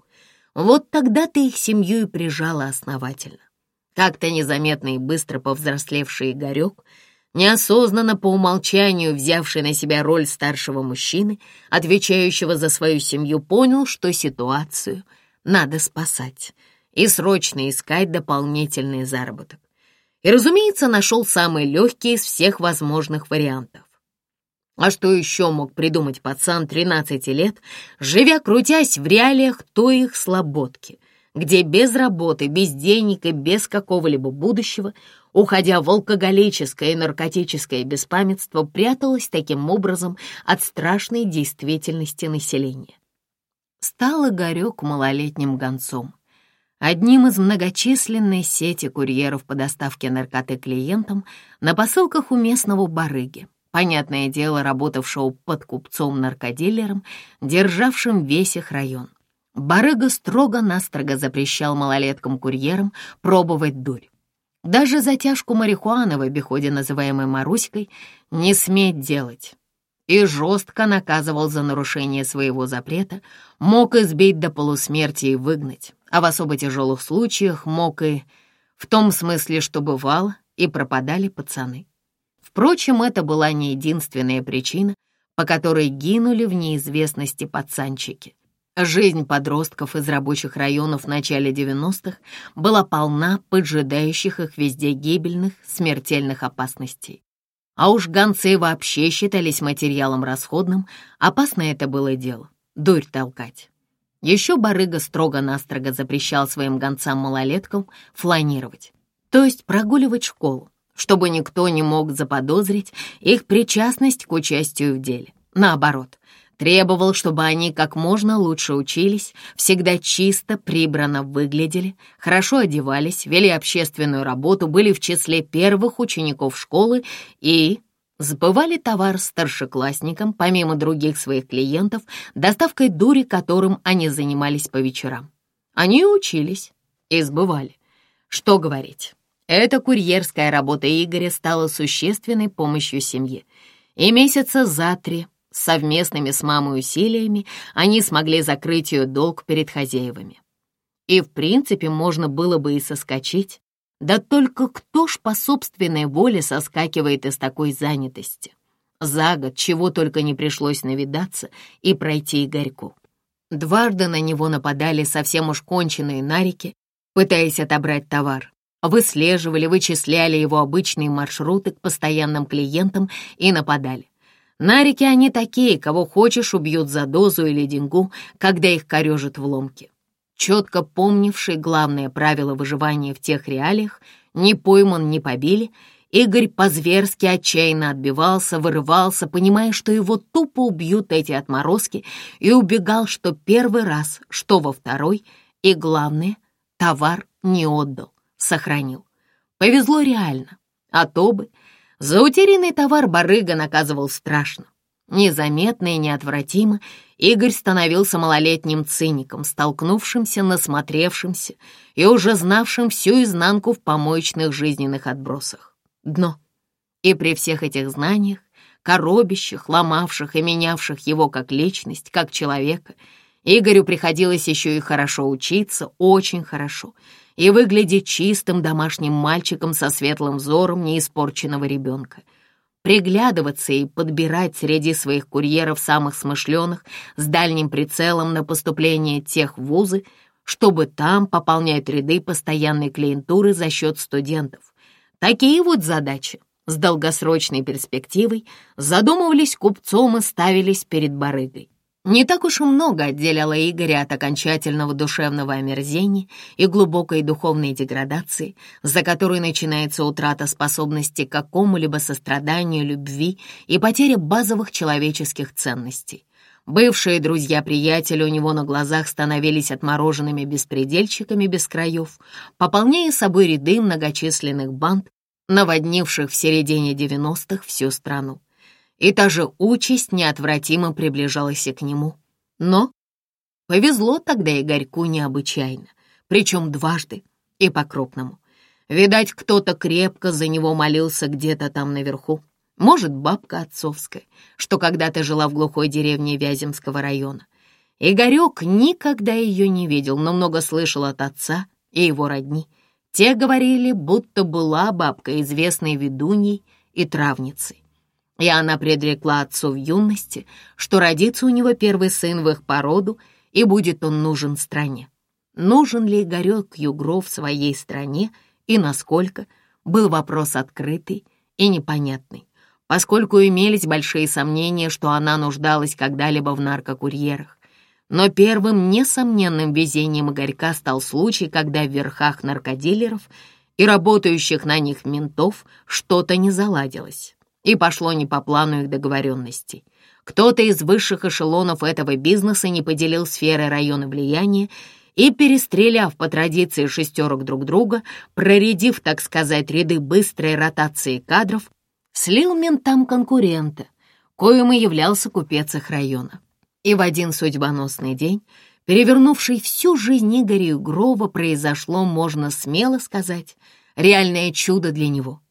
Вот тогда-то их семью и прижала основательно. Как-то незаметно и быстро повзрослевший Игорек, неосознанно по умолчанию взявший на себя роль старшего мужчины, отвечающего за свою семью, понял, что ситуацию надо спасать и срочно искать дополнительный заработок. И, разумеется, нашел самый легкий из всех возможных вариантов. А что еще мог придумать пацан 13 лет, живя крутясь в реалиях той их слободки — где без работы, без денег и без какого-либо будущего, уходя в алкоголическое и наркотическое беспамятство, пряталась таким образом от страшной действительности населения. Стал Игорек малолетним гонцом. одним из многочисленной сети курьеров по доставке наркоты клиентам на посылках у местного барыги, понятное дело, работавшего под купцом-наркодилером, державшим весь их район. Барыга строго-настрого запрещал малолеткам-курьерам пробовать дурь. Даже затяжку марихуаны в обиходе, называемой Маруськой, не сметь делать. И жестко наказывал за нарушение своего запрета, мог избить до полусмерти и выгнать, а в особо тяжелых случаях мог и... В том смысле, что бывало, и пропадали пацаны. Впрочем, это была не единственная причина, по которой гинули в неизвестности пацанчики. Жизнь подростков из рабочих районов в начале 90-х была полна поджидающих их везде гибельных, смертельных опасностей. А уж гонцы вообще считались материалом расходным, опасно это было дело — дурь толкать. Еще барыга строго-настрого запрещал своим гонцам-малолеткам фланировать, то есть прогуливать школу, чтобы никто не мог заподозрить их причастность к участию в деле. Наоборот, Требовал, чтобы они как можно лучше учились, всегда чисто, прибрано выглядели, хорошо одевались, вели общественную работу, были в числе первых учеников школы и сбывали товар старшеклассникам, помимо других своих клиентов, доставкой дури, которым они занимались по вечерам. Они учились и сбывали. Что говорить, эта курьерская работа Игоря стала существенной помощью семье. И месяца за три Совместными с мамой усилиями они смогли закрыть ее долг перед хозяевами. И, в принципе, можно было бы и соскочить. Да только кто ж по собственной воле соскакивает из такой занятости? За год чего только не пришлось навидаться и пройти Игорьку. Дважды на него нападали совсем уж конченые нарики, пытаясь отобрать товар. Выслеживали, вычисляли его обычные маршруты к постоянным клиентам и нападали. Нарики они такие, кого хочешь убьют за дозу или деньгу, когда их корежат в ломке. Четко помнивший главное правило выживания в тех реалиях, не пойман, не побили, Игорь по-зверски отчаянно отбивался, вырывался, понимая, что его тупо убьют эти отморозки, и убегал, что первый раз, что во второй, и, главное, товар не отдал, сохранил. Повезло реально, а то бы за утерянный товар барыга наказывал страшно. Незаметно и неотвратимо Игорь становился малолетним циником, столкнувшимся, насмотревшимся и уже знавшим всю изнанку в помоечных жизненных отбросах. Дно. И при всех этих знаниях, коробящих, ломавших и менявших его как личность, как человека, Игорю приходилось еще и хорошо учиться, очень хорошо — и выглядеть чистым домашним мальчиком со светлым взором неиспорченного ребенка. Приглядываться и подбирать среди своих курьеров самых смышленых с дальним прицелом на поступление тех в вузы, чтобы там пополнять ряды постоянной клиентуры за счет студентов. Такие вот задачи с долгосрочной перспективой задумывались купцом и ставились перед барыгой. Не так уж и много отделяло Игоря от окончательного душевного омерзения и глубокой духовной деградации, за которой начинается утрата способности к какому-либо состраданию, любви и потеря базовых человеческих ценностей. Бывшие друзья-приятели у него на глазах становились отмороженными беспредельщиками без краев, пополняя собой ряды многочисленных банд, наводнивших в середине 90-х всю страну и та же участь неотвратимо приближалась и к нему. Но повезло тогда Игорьку необычайно, причем дважды и по-крупному. Видать, кто-то крепко за него молился где-то там наверху. Может, бабка отцовская, что когда-то жила в глухой деревне Вяземского района. Игорек никогда ее не видел, но много слышал от отца и его родни. Те говорили, будто была бабка известной ведуньей и травницей. И она предрекла отцу в юности, что родится у него первый сын в их породу, и будет он нужен стране. Нужен ли Игорек Югров своей стране и насколько, был вопрос открытый и непонятный, поскольку имелись большие сомнения, что она нуждалась когда-либо в наркокурьерах. Но первым несомненным везением Игорька стал случай, когда в верхах наркодилеров и работающих на них ментов что-то не заладилось и пошло не по плану их договоренностей. Кто-то из высших эшелонов этого бизнеса не поделил сферы района влияния, и, перестреляв по традиции шестерок друг друга, проредив, так сказать, ряды быстрой ротации кадров, слил ментам конкурента, коим и являлся купец их района. И в один судьбоносный день, перевернувший всю жизнь Игоря Грова, произошло, можно смело сказать, реальное чудо для него.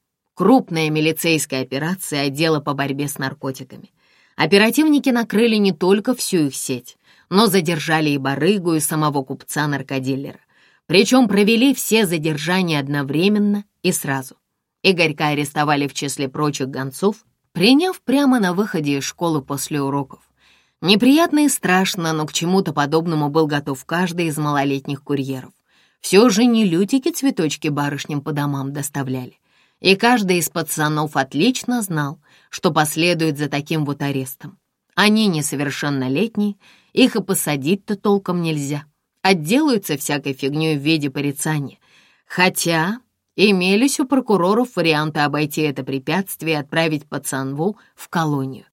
Крупная милицейская операция отдела по борьбе с наркотиками. Оперативники накрыли не только всю их сеть, но задержали и барыгу, и самого купца-наркодиллера. Причем провели все задержания одновременно и сразу. Игорька арестовали в числе прочих гонцов, приняв прямо на выходе из школы после уроков. Неприятно и страшно, но к чему-то подобному был готов каждый из малолетних курьеров. Все же не лютики цветочки барышням по домам доставляли. И каждый из пацанов отлично знал, что последует за таким вот арестом. Они несовершеннолетние, их и посадить-то толком нельзя. Отделаются всякой фигней в виде порицания. Хотя имелись у прокуроров варианты обойти это препятствие и отправить пацанву в колонию.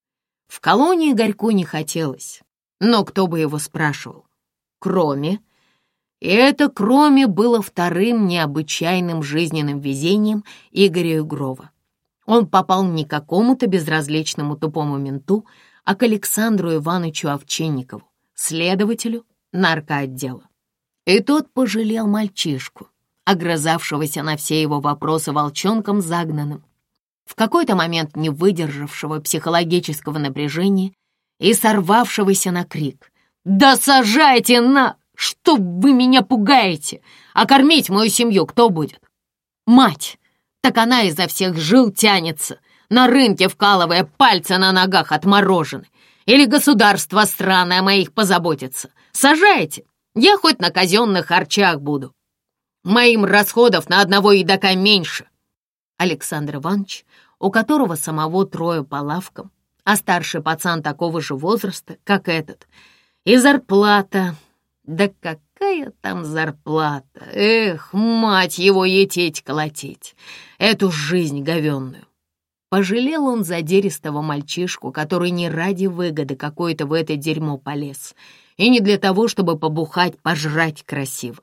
В колонии Горьку не хотелось, но кто бы его спрашивал? Кроме... И это кроме было вторым необычайным жизненным везением Игоря Угрова. Он попал не к какому-то безразличному тупому менту, а к Александру Ивановичу Овчинникову, следователю наркоотдела. И тот пожалел мальчишку, огрызавшегося на все его вопросы волчонком загнанным, в какой-то момент не выдержавшего психологического напряжения и сорвавшегося на крик. «Да сажайте на! Что вы меня пугаете? А кормить мою семью кто будет? Мать! Так она изо всех жил тянется, на рынке вкалывая пальцы на ногах отморожены. Или государство страны о моих позаботится. Сажайте, я хоть на казенных харчах буду. Моим расходов на одного едока меньше. Александр Иванович, у которого самого трое по лавкам, а старший пацан такого же возраста, как этот, и зарплата. Да какая там зарплата? Эх, мать его, ететь-колотеть, эту жизнь говенную. Пожалел он задиристого мальчишку, который не ради выгоды какой-то в это дерьмо полез, и не для того, чтобы побухать, пожрать красиво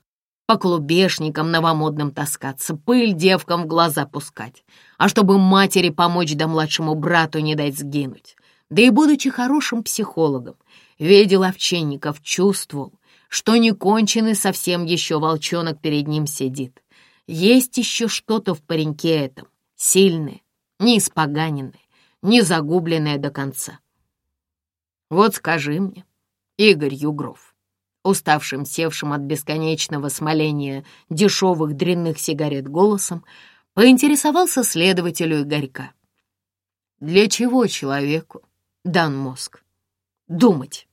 по клубешникам новомодным таскаться, пыль девкам в глаза пускать, а чтобы матери помочь да младшему брату не дать сгинуть. Да и будучи хорошим психологом, видел овчинников, чувствовал, что не конченый совсем еще волчонок перед ним сидит. Есть еще что-то в пареньке этом, сильное, не испоганенное, не загубленное до конца. Вот скажи мне, Игорь Югров, уставшим, севшим от бесконечного смоления дешевых дрянных сигарет голосом, поинтересовался следователю Игорька. «Для чего человеку дан мозг? Думать!»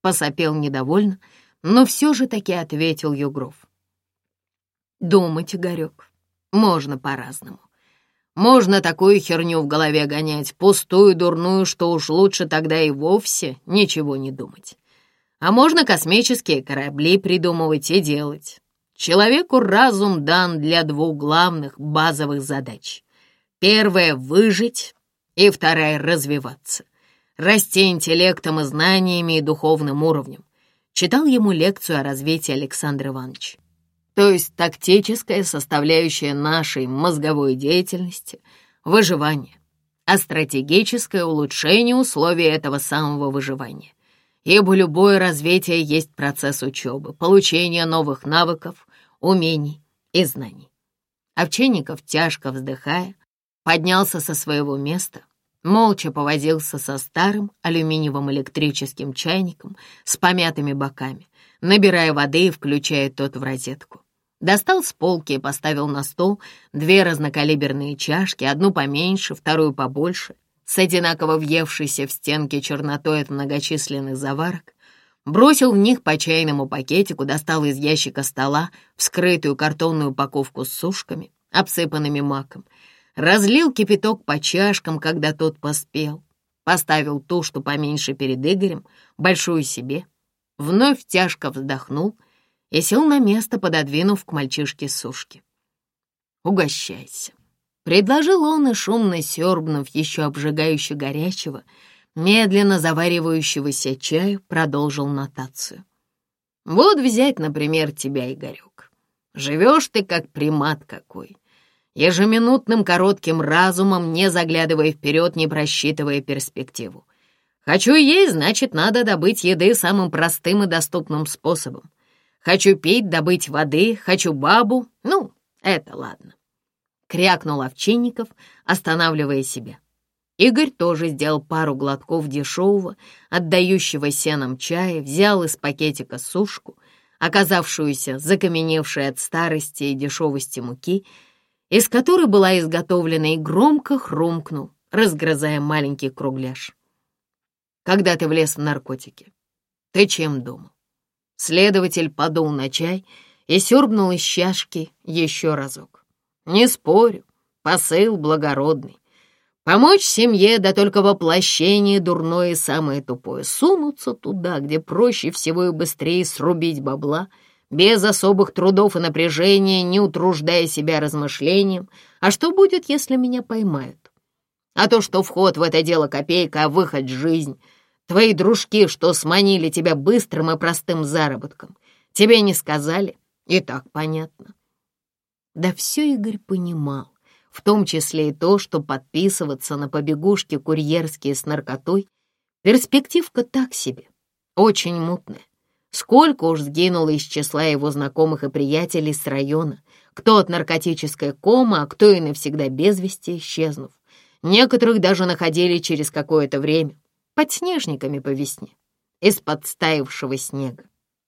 Посопел недовольно, но все же таки ответил Югров. «Думать, Игорек, можно по-разному. Можно такую херню в голове гонять, пустую, дурную, что уж лучше тогда и вовсе ничего не думать. А можно космические корабли придумывать и делать. Человеку разум дан для двух главных базовых задач. Первая — выжить, и вторая — развиваться. Расти интеллектом и знаниями и духовным уровнем. Читал ему лекцию о развитии Александр Иванович. То есть тактическая составляющая нашей мозговой деятельности — выживание, а стратегическое улучшение условий этого самого выживания ибо любое развитие есть процесс учебы, получения новых навыков, умений и знаний. Овчинников, тяжко вздыхая, поднялся со своего места, молча повозился со старым алюминиевым электрическим чайником с помятыми боками, набирая воды и включая тот в розетку. Достал с полки и поставил на стол две разнокалиберные чашки, одну поменьше, вторую побольше — с одинаково въевшейся в стенки чернотой от многочисленных заварок, бросил в них по чайному пакетику, достал из ящика стола вскрытую картонную упаковку с сушками, обсыпанными маком, разлил кипяток по чашкам, когда тот поспел, поставил ту, что поменьше перед Игорем, большую себе, вновь тяжко вздохнул и сел на место, пододвинув к мальчишке сушки. «Угощайся», Предложил он и шумно сербнув еще обжигающе горячего, медленно заваривающегося чая, продолжил нотацию. Вот взять, например, тебя, Игорек. Живешь ты как примат какой. Ежеминутным коротким разумом, не заглядывая вперед, не просчитывая перспективу. Хочу есть, значит, надо добыть еды самым простым и доступным способом. Хочу пить, добыть воды, хочу бабу. Ну, это ладно. Крякнул Овчинников, останавливая себя. Игорь тоже сделал пару глотков дешевого, отдающего сеном чая, взял из пакетика сушку, оказавшуюся закаменевшей от старости и дешевости муки, из которой была изготовлена, и громко хрумкнул, разгрызая маленький кругляш. Когда ты влез в наркотики, ты чем думал? Следователь подул на чай и сёрбнул из чашки еще разок. Не спорю, посыл благородный. Помочь семье, да только воплощение дурное и самое тупое. Сунуться туда, где проще всего и быстрее срубить бабла, без особых трудов и напряжения, не утруждая себя размышлением. А что будет, если меня поймают? А то, что вход в это дело копейка, а выход — жизнь. Твои дружки, что сманили тебя быстрым и простым заработком, тебе не сказали? И так понятно. Да все Игорь понимал в том числе и то, что подписываться на побегушки курьерские с наркотой перспективка так себе, очень мутная. Сколько уж сгинуло из числа его знакомых и приятелей с района, кто от наркотической комы, а кто и навсегда без вести исчезнув. Некоторых даже находили через какое-то время, под снежниками по весне, из-под стаившего снега.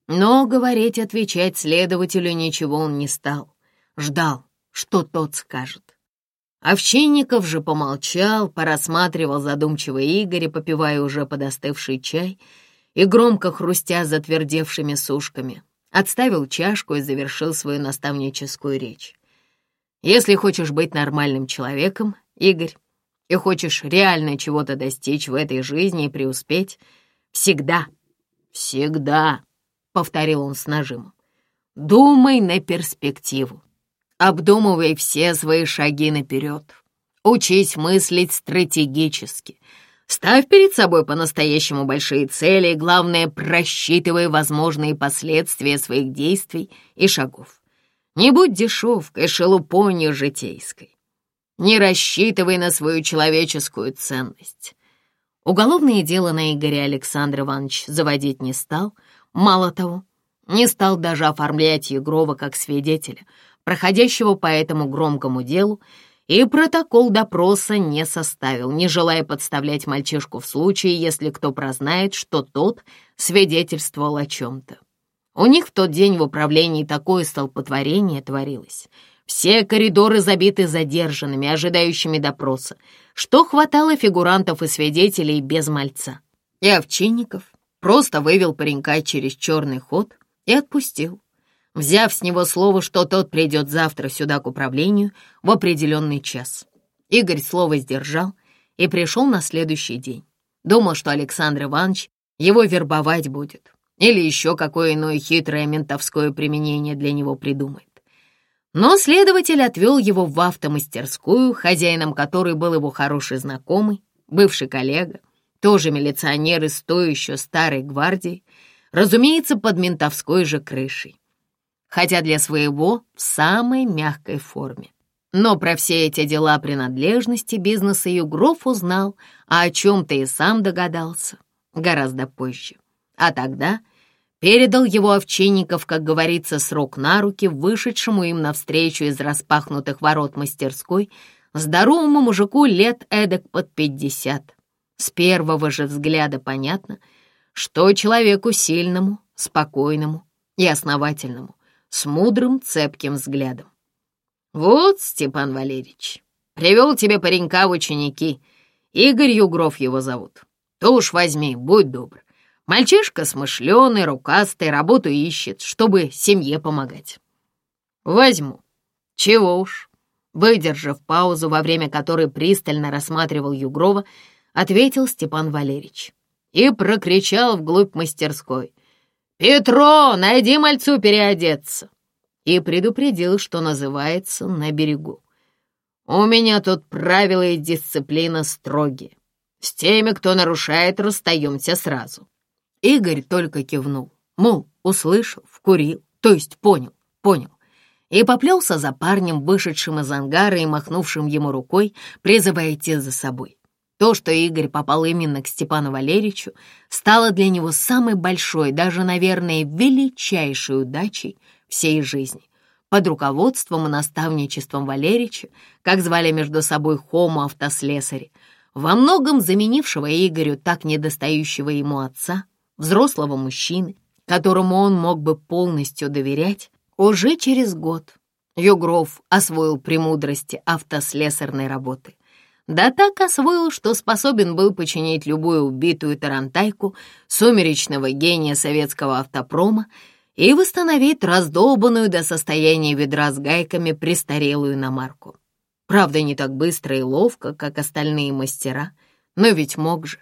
Но говорить, отвечать следователю ничего он не стал. Ждал, что тот скажет. Овчинников же помолчал, порассматривал задумчиво Игоря, попивая уже подостывший чай и громко хрустя затвердевшими сушками, отставил чашку и завершил свою наставническую речь. «Если хочешь быть нормальным человеком, Игорь, и хочешь реально чего-то достичь в этой жизни и преуспеть, всегда, всегда, — повторил он с нажимом, — думай на перспективу. Обдумывай все свои шаги наперед. Учись мыслить стратегически. Ставь перед собой по-настоящему большие цели и, главное, просчитывай возможные последствия своих действий и шагов. Не будь дешевкой, шелупонью житейской. Не рассчитывай на свою человеческую ценность. Уголовное дело на Игоря Александр Иванович заводить не стал. Мало того, не стал даже оформлять Егрова как свидетеля — проходящего по этому громкому делу, и протокол допроса не составил, не желая подставлять мальчишку в случае, если кто прознает, что тот свидетельствовал о чем-то. У них в тот день в управлении такое столпотворение творилось. Все коридоры забиты задержанными, ожидающими допроса, что хватало фигурантов и свидетелей без мальца. И Овчинников просто вывел паренька через черный ход и отпустил взяв с него слово, что тот придет завтра сюда к управлению в определенный час. Игорь слово сдержал и пришел на следующий день. Думал, что Александр Иванович его вербовать будет или еще какое иное хитрое ментовское применение для него придумает. Но следователь отвел его в автомастерскую, хозяином которой был его хороший знакомый, бывший коллега, тоже милиционер из той еще старой гвардии, разумеется, под ментовской же крышей хотя для своего в самой мягкой форме. Но про все эти дела принадлежности бизнеса Югров узнал, а о чем-то и сам догадался гораздо позже. А тогда передал его Овчинников, как говорится, срок на руки, вышедшему им навстречу из распахнутых ворот мастерской, здоровому мужику лет эдак под пятьдесят. С первого же взгляда понятно, что человеку сильному, спокойному и основательному с мудрым, цепким взглядом. «Вот, Степан Валерьевич, привел тебе паренька в ученики. Игорь Югров его зовут. То уж возьми, будь добр. Мальчишка смышленый, рукастый, работу ищет, чтобы семье помогать». «Возьму. Чего уж». Выдержав паузу, во время которой пристально рассматривал Югрова, ответил Степан Валерьевич и прокричал вглубь мастерской. «Петро, найди мальцу переодеться!» И предупредил, что называется, на берегу. «У меня тут правила и дисциплина строгие. С теми, кто нарушает, расстаемся сразу». Игорь только кивнул. Мол, услышал, вкурил, то есть понял, понял. И поплелся за парнем, вышедшим из ангара и махнувшим ему рукой, призывая идти за собой. То, что Игорь попал именно к Степану Валерьевичу, стало для него самой большой, даже, наверное, величайшей удачей всей жизни. Под руководством и наставничеством Валерьевича, как звали между собой Хому автослесари, во многом заменившего Игорю так недостающего ему отца, взрослого мужчины, которому он мог бы полностью доверять, уже через год Югров освоил премудрости автослесарной работы. Да так освоил, что способен был починить любую убитую тарантайку сумеречного гения советского автопрома и восстановить раздолбанную до состояния ведра с гайками престарелую иномарку. Правда, не так быстро и ловко, как остальные мастера, но ведь мог же.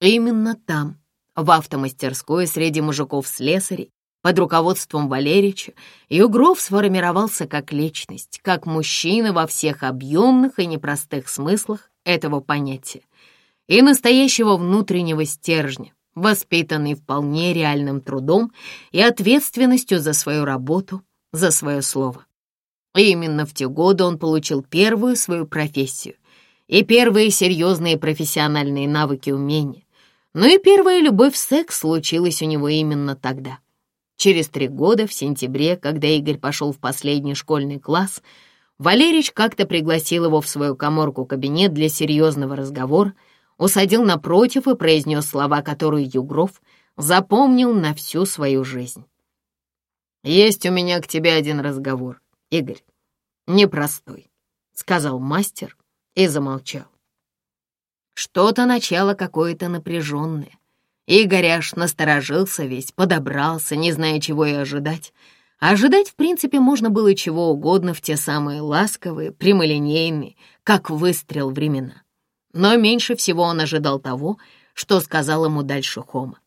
Именно там, в автомастерской среди мужиков-слесарей, под руководством Валерича, Югров сформировался как личность, как мужчина во всех объемных и непростых смыслах этого понятия и настоящего внутреннего стержня, воспитанный вполне реальным трудом и ответственностью за свою работу, за свое слово. И именно в те годы он получил первую свою профессию и первые серьезные профессиональные навыки умения. Ну и первая любовь в секс случилась у него именно тогда. Через три года, в сентябре, когда Игорь пошел в последний школьный класс, Валерич как-то пригласил его в свою коморку-кабинет для серьезного разговора, усадил напротив и произнес слова, которые Югров запомнил на всю свою жизнь. «Есть у меня к тебе один разговор, Игорь. Непростой», — сказал мастер и замолчал. Что-то начало какое-то напряженное. Игорь аж насторожился весь, подобрался, не зная, чего и ожидать. Ожидать, в принципе, можно было чего угодно в те самые ласковые, прямолинейные, как выстрел времена. Но меньше всего он ожидал того, что сказал ему дальше Хома.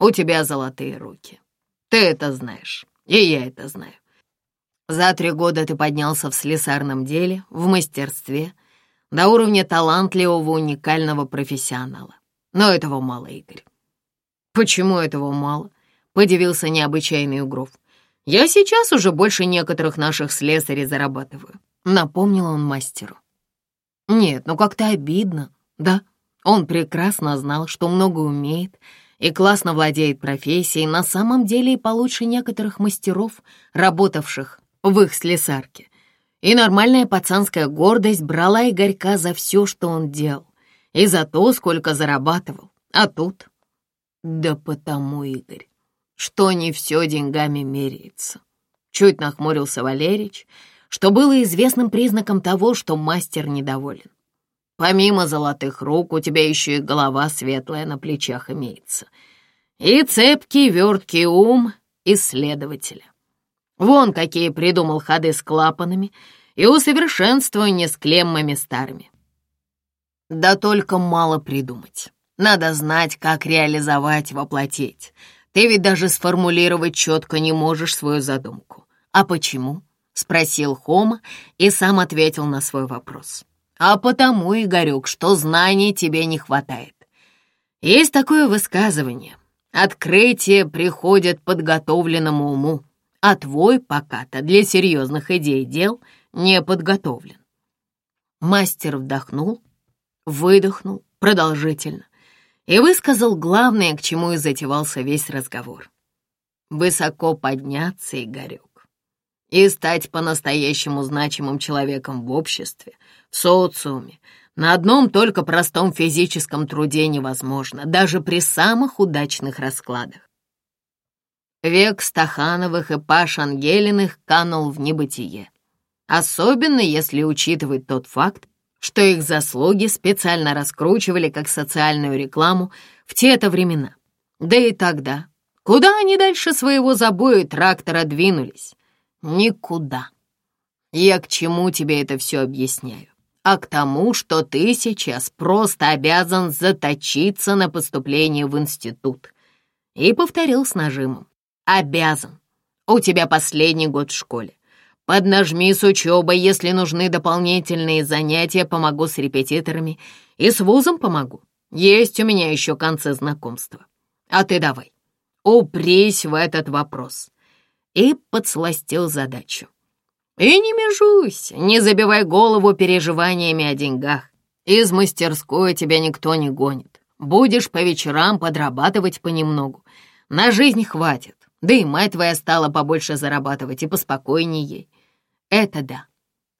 «У тебя золотые руки. Ты это знаешь, и я это знаю. За три года ты поднялся в слесарном деле, в мастерстве, до уровня талантливого уникального профессионала. Но этого мало, Игорь. Почему этого мало? Подивился необычайный Угров. Я сейчас уже больше некоторых наших слесарей зарабатываю. Напомнил он мастеру. Нет, ну как-то обидно, да? Он прекрасно знал, что много умеет и классно владеет профессией, на самом деле и получше некоторых мастеров, работавших в их слесарке. И нормальная пацанская гордость брала Игорька за все, что он делал, и за то, сколько зарабатывал. А тут... Да потому, Игорь, что не все деньгами меряется. Чуть нахмурился Валерич, что было известным признаком того, что мастер недоволен. Помимо золотых рук у тебя еще и голова светлая на плечах имеется. И цепкий, верткий ум исследователя. Вон какие придумал ходы с клапанами и усовершенствование с клеммами старыми. Да только мало придумать. Надо знать, как реализовать, воплотить. Ты ведь даже сформулировать четко не можешь свою задумку. А почему? Спросил Хома и сам ответил на свой вопрос. А потому, Игорек, что знаний тебе не хватает. Есть такое высказывание. Открытие приходит подготовленному уму, а твой пока-то для серьезных идей дел не подготовлен. Мастер вдохнул, выдохнул продолжительно и высказал главное, к чему и затевался весь разговор. Высоко подняться, Игорек, и стать по-настоящему значимым человеком в обществе, в социуме, на одном только простом физическом труде невозможно, даже при самых удачных раскладах. Век Стахановых и Паш Ангелиных канул в небытие. Особенно если учитывать тот факт, что их заслуги специально раскручивали как социальную рекламу в те-то времена. Да и тогда. Куда они дальше своего забоя трактора двинулись? Никуда. Я к чему тебе это все объясняю? А к тому, что ты сейчас просто обязан заточиться на поступление в институт. И повторил с нажимом. Обязан. У тебя последний год в школе. Поднажми с учебой, если нужны дополнительные занятия, помогу с репетиторами. И с вузом помогу. Есть у меня еще концы знакомства. А ты давай. упрись в этот вопрос. И подсластил задачу. И не межуйся, не забивай голову переживаниями о деньгах. Из мастерской тебя никто не гонит. Будешь по вечерам подрабатывать понемногу. На жизнь хватит. Да и мать твоя стала побольше зарабатывать и поспокойнее ей. Это да.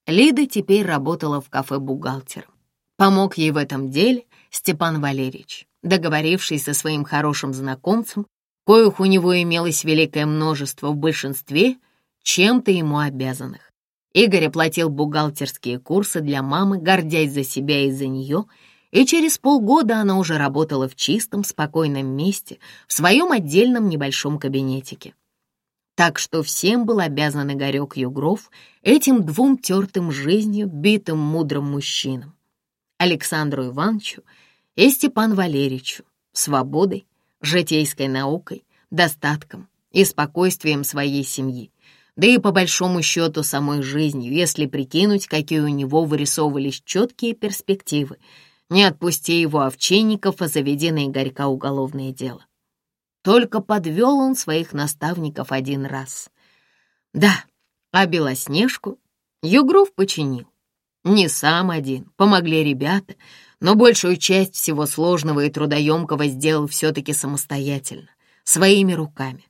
Лида теперь работала в кафе бухгалтером. Помог ей в этом деле Степан Валерьевич, договорившись со своим хорошим знакомцем, коих у него имелось великое множество в большинстве, чем-то ему обязанных. Игорь оплатил бухгалтерские курсы для мамы, гордясь за себя и за нее, и через полгода она уже работала в чистом, спокойном месте, в своем отдельном небольшом кабинетике. Так что всем был обязан Игорек Югров этим двум тертым жизнью, битым мудрым мужчинам. Александру Ивановичу и Степан Валерьевичу свободой, житейской наукой, достатком и спокойствием своей семьи, да и по большому счету самой жизнью, если прикинуть, какие у него вырисовывались четкие перспективы, не отпусти его овчинников, а заведи на Игорька уголовное дело. Только подвел он своих наставников один раз. Да, а Белоснежку Югров починил. Не сам один, помогли ребята, но большую часть всего сложного и трудоемкого сделал все-таки самостоятельно, своими руками.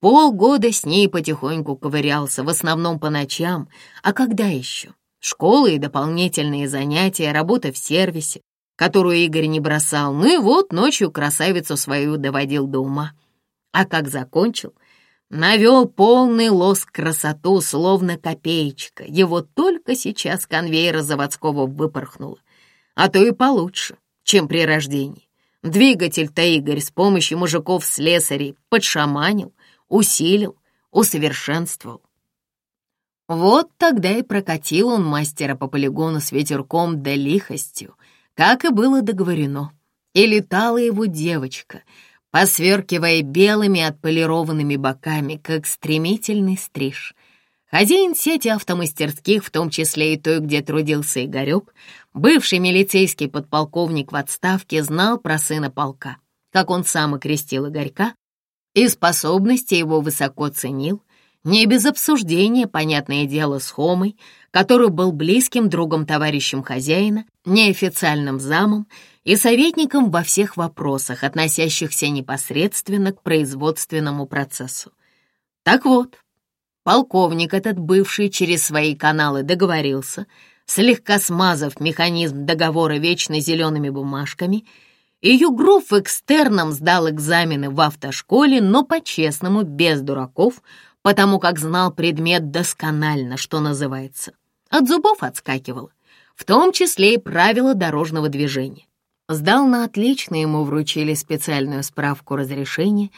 Полгода с ней потихоньку ковырялся, в основном по ночам, а когда еще? Школы и дополнительные занятия, работа в сервисе, которую Игорь не бросал, ну и вот ночью красавицу свою доводил до ума. А как закончил — Навел полный лоск красоту, словно копеечка. Его только сейчас конвейера заводского выпорхнуло. А то и получше, чем при рождении. Двигатель-то Игорь с помощью мужиков-слесарей подшаманил, усилил, усовершенствовал. Вот тогда и прокатил он мастера по полигону с ветерком да лихостью, как и было договорено. И летала его девочка — посверкивая белыми отполированными боками, как стремительный стриж. Хозяин сети автомастерских, в том числе и той, где трудился Игорек, бывший милицейский подполковник в отставке, знал про сына полка, как он сам окрестил Игорька, и способности его высоко ценил, не без обсуждения, понятное дело, с Хомой, который был близким другом-товарищем хозяина, неофициальным замом и советником во всех вопросах, относящихся непосредственно к производственному процессу. Так вот, полковник этот бывший через свои каналы договорился, слегка смазав механизм договора вечно зелеными бумажками, и Югров экстерном сдал экзамены в автошколе, но по-честному, без дураков, потому как знал предмет досконально, что называется. От зубов отскакивало, в том числе и правила дорожного движения. Сдал на отлично, ему вручили специальную справку разрешения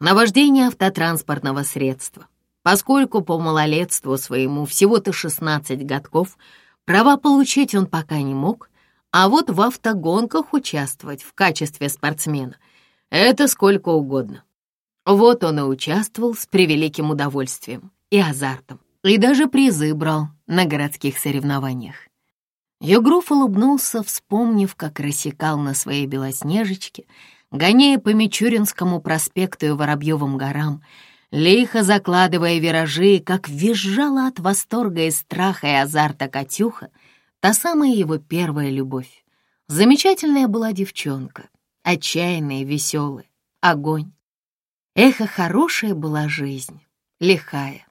на вождение автотранспортного средства. Поскольку по малолетству своему всего-то 16 годков, права получить он пока не мог, а вот в автогонках участвовать в качестве спортсмена — это сколько угодно. Вот он и участвовал с превеликим удовольствием и азартом, и даже призы брал на городских соревнованиях. Югров улыбнулся, вспомнив, как рассекал на своей белоснежечке, гоняя по Мичуринскому проспекту и Воробьевым горам, лихо закладывая виражи, как визжала от восторга и страха и азарта Катюха, та самая его первая любовь. Замечательная была девчонка, отчаянная и веселая, огонь. Эхо, хорошая была жизнь, лихая.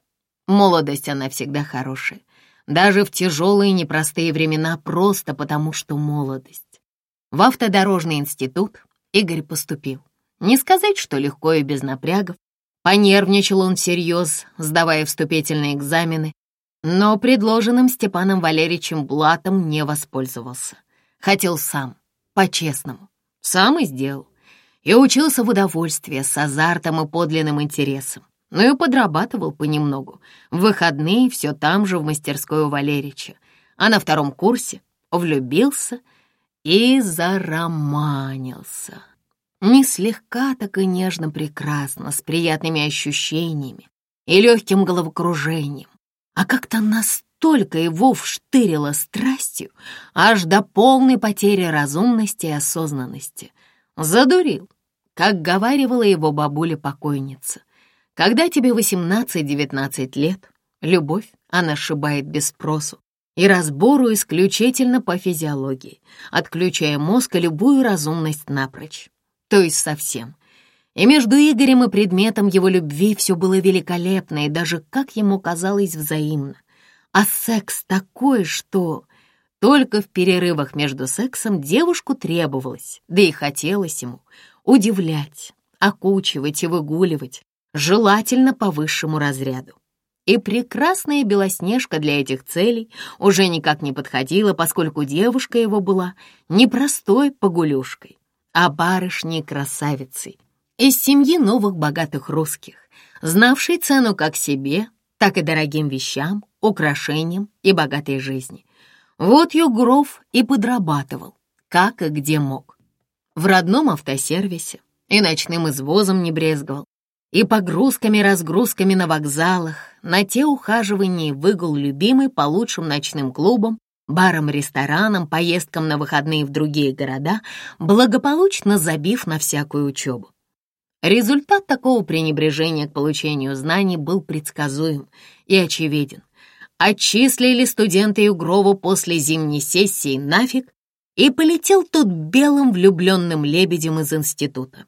Молодость она всегда хорошая даже в тяжелые непростые времена, просто потому что молодость. В автодорожный институт Игорь поступил. Не сказать, что легко и без напрягов. Понервничал он всерьез, сдавая вступительные экзамены, но предложенным Степаном Валерьевичем блатом не воспользовался. Хотел сам, по-честному. Сам и сделал. И учился в удовольствии, с азартом и подлинным интересом но и подрабатывал понемногу. В выходные все там же в мастерской у Валерича. А на втором курсе влюбился и зароманился. Не слегка, так и нежно прекрасно, с приятными ощущениями и легким головокружением, а как-то настолько его вштырило страстью, аж до полной потери разумности и осознанности. Задурил, как говаривала его бабуля-покойница. Когда тебе 18-19 лет, любовь, она сшибает без спросу и разбору исключительно по физиологии, отключая мозг и любую разумность напрочь, то есть совсем. И между Игорем и предметом его любви все было великолепно и даже, как ему казалось, взаимно. А секс такой, что только в перерывах между сексом девушку требовалось, да и хотелось ему, удивлять, окучивать и выгуливать, желательно по высшему разряду. И прекрасная Белоснежка для этих целей уже никак не подходила, поскольку девушка его была не простой погулюшкой, а барышней-красавицей из семьи новых богатых русских, знавшей цену как себе, так и дорогим вещам, украшениям и богатой жизни. Вот Югров и подрабатывал, как и где мог. В родном автосервисе и ночным извозом не брезговал, и погрузками-разгрузками на вокзалах, на те ухаживания выгул любимый по лучшим ночным клубам, барам, ресторанам, поездкам на выходные в другие города, благополучно забив на всякую учебу. Результат такого пренебрежения к получению знаний был предсказуем и очевиден. Отчислили студенты Югрову после зимней сессии нафиг, и полетел тут белым влюбленным лебедем из института.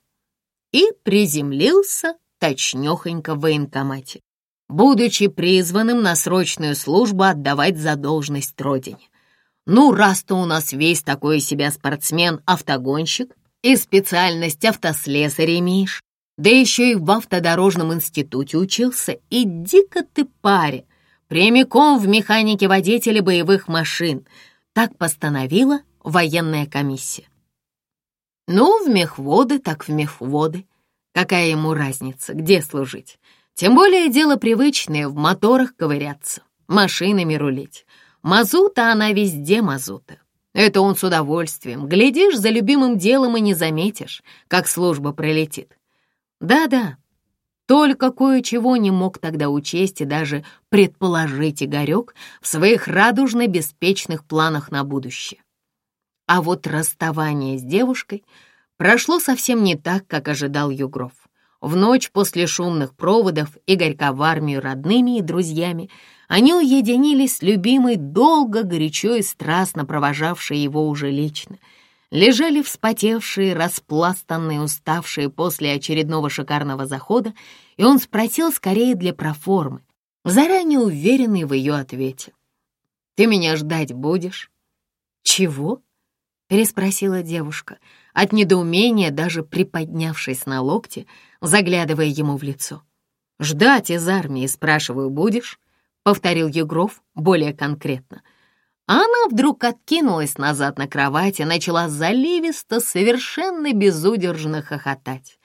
И приземлился точнёхонько в военкомате, будучи призванным на срочную службу отдавать задолженность родине. Ну, раз-то у нас весь такой себя спортсмен-автогонщик и специальность автослесаря имеешь, да еще и в автодорожном институте учился, иди-ка ты, паря, прямиком в механике водителя боевых машин. Так постановила военная комиссия. Ну, в мехводы так в мехводы. Какая ему разница, где служить? Тем более дело привычное, в моторах ковыряться, машинами рулить. Мазута она везде мазута. Это он с удовольствием. Глядишь за любимым делом и не заметишь, как служба пролетит. Да-да, только кое-чего не мог тогда учесть и даже предположить Игорек в своих радужно-беспечных планах на будущее. А вот расставание с девушкой прошло совсем не так, как ожидал Югров. В ночь после шумных проводов Игорька в армию родными и друзьями они уединились с любимой, долго, горячо и страстно провожавшей его уже лично. Лежали вспотевшие, распластанные, уставшие после очередного шикарного захода, и он спросил скорее для проформы, заранее уверенный в ее ответе. «Ты меня ждать будешь?» «Чего?» переспросила девушка, от недоумения даже приподнявшись на локте, заглядывая ему в лицо. «Ждать из армии, спрашиваю, будешь?» — повторил Егров более конкретно. Она вдруг откинулась назад на кровати, начала заливисто, совершенно безудержно хохотать.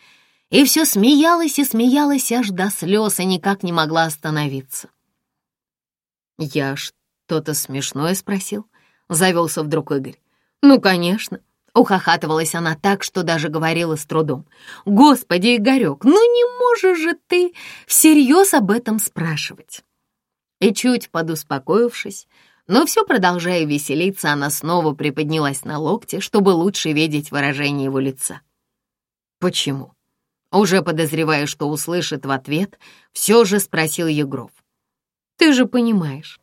И все смеялась и смеялась аж до слез и никак не могла остановиться. «Я что-то смешное спросил?» — завелся вдруг Игорь. «Ну, конечно». Ухахатывалась она так, что даже говорила с трудом. «Господи, Игорек, ну не можешь же ты всерьез об этом спрашивать!» И чуть подуспокоившись, но все продолжая веселиться, она снова приподнялась на локте, чтобы лучше видеть выражение его лица. «Почему?» Уже подозревая, что услышит в ответ, все же спросил Егров. «Ты же понимаешь,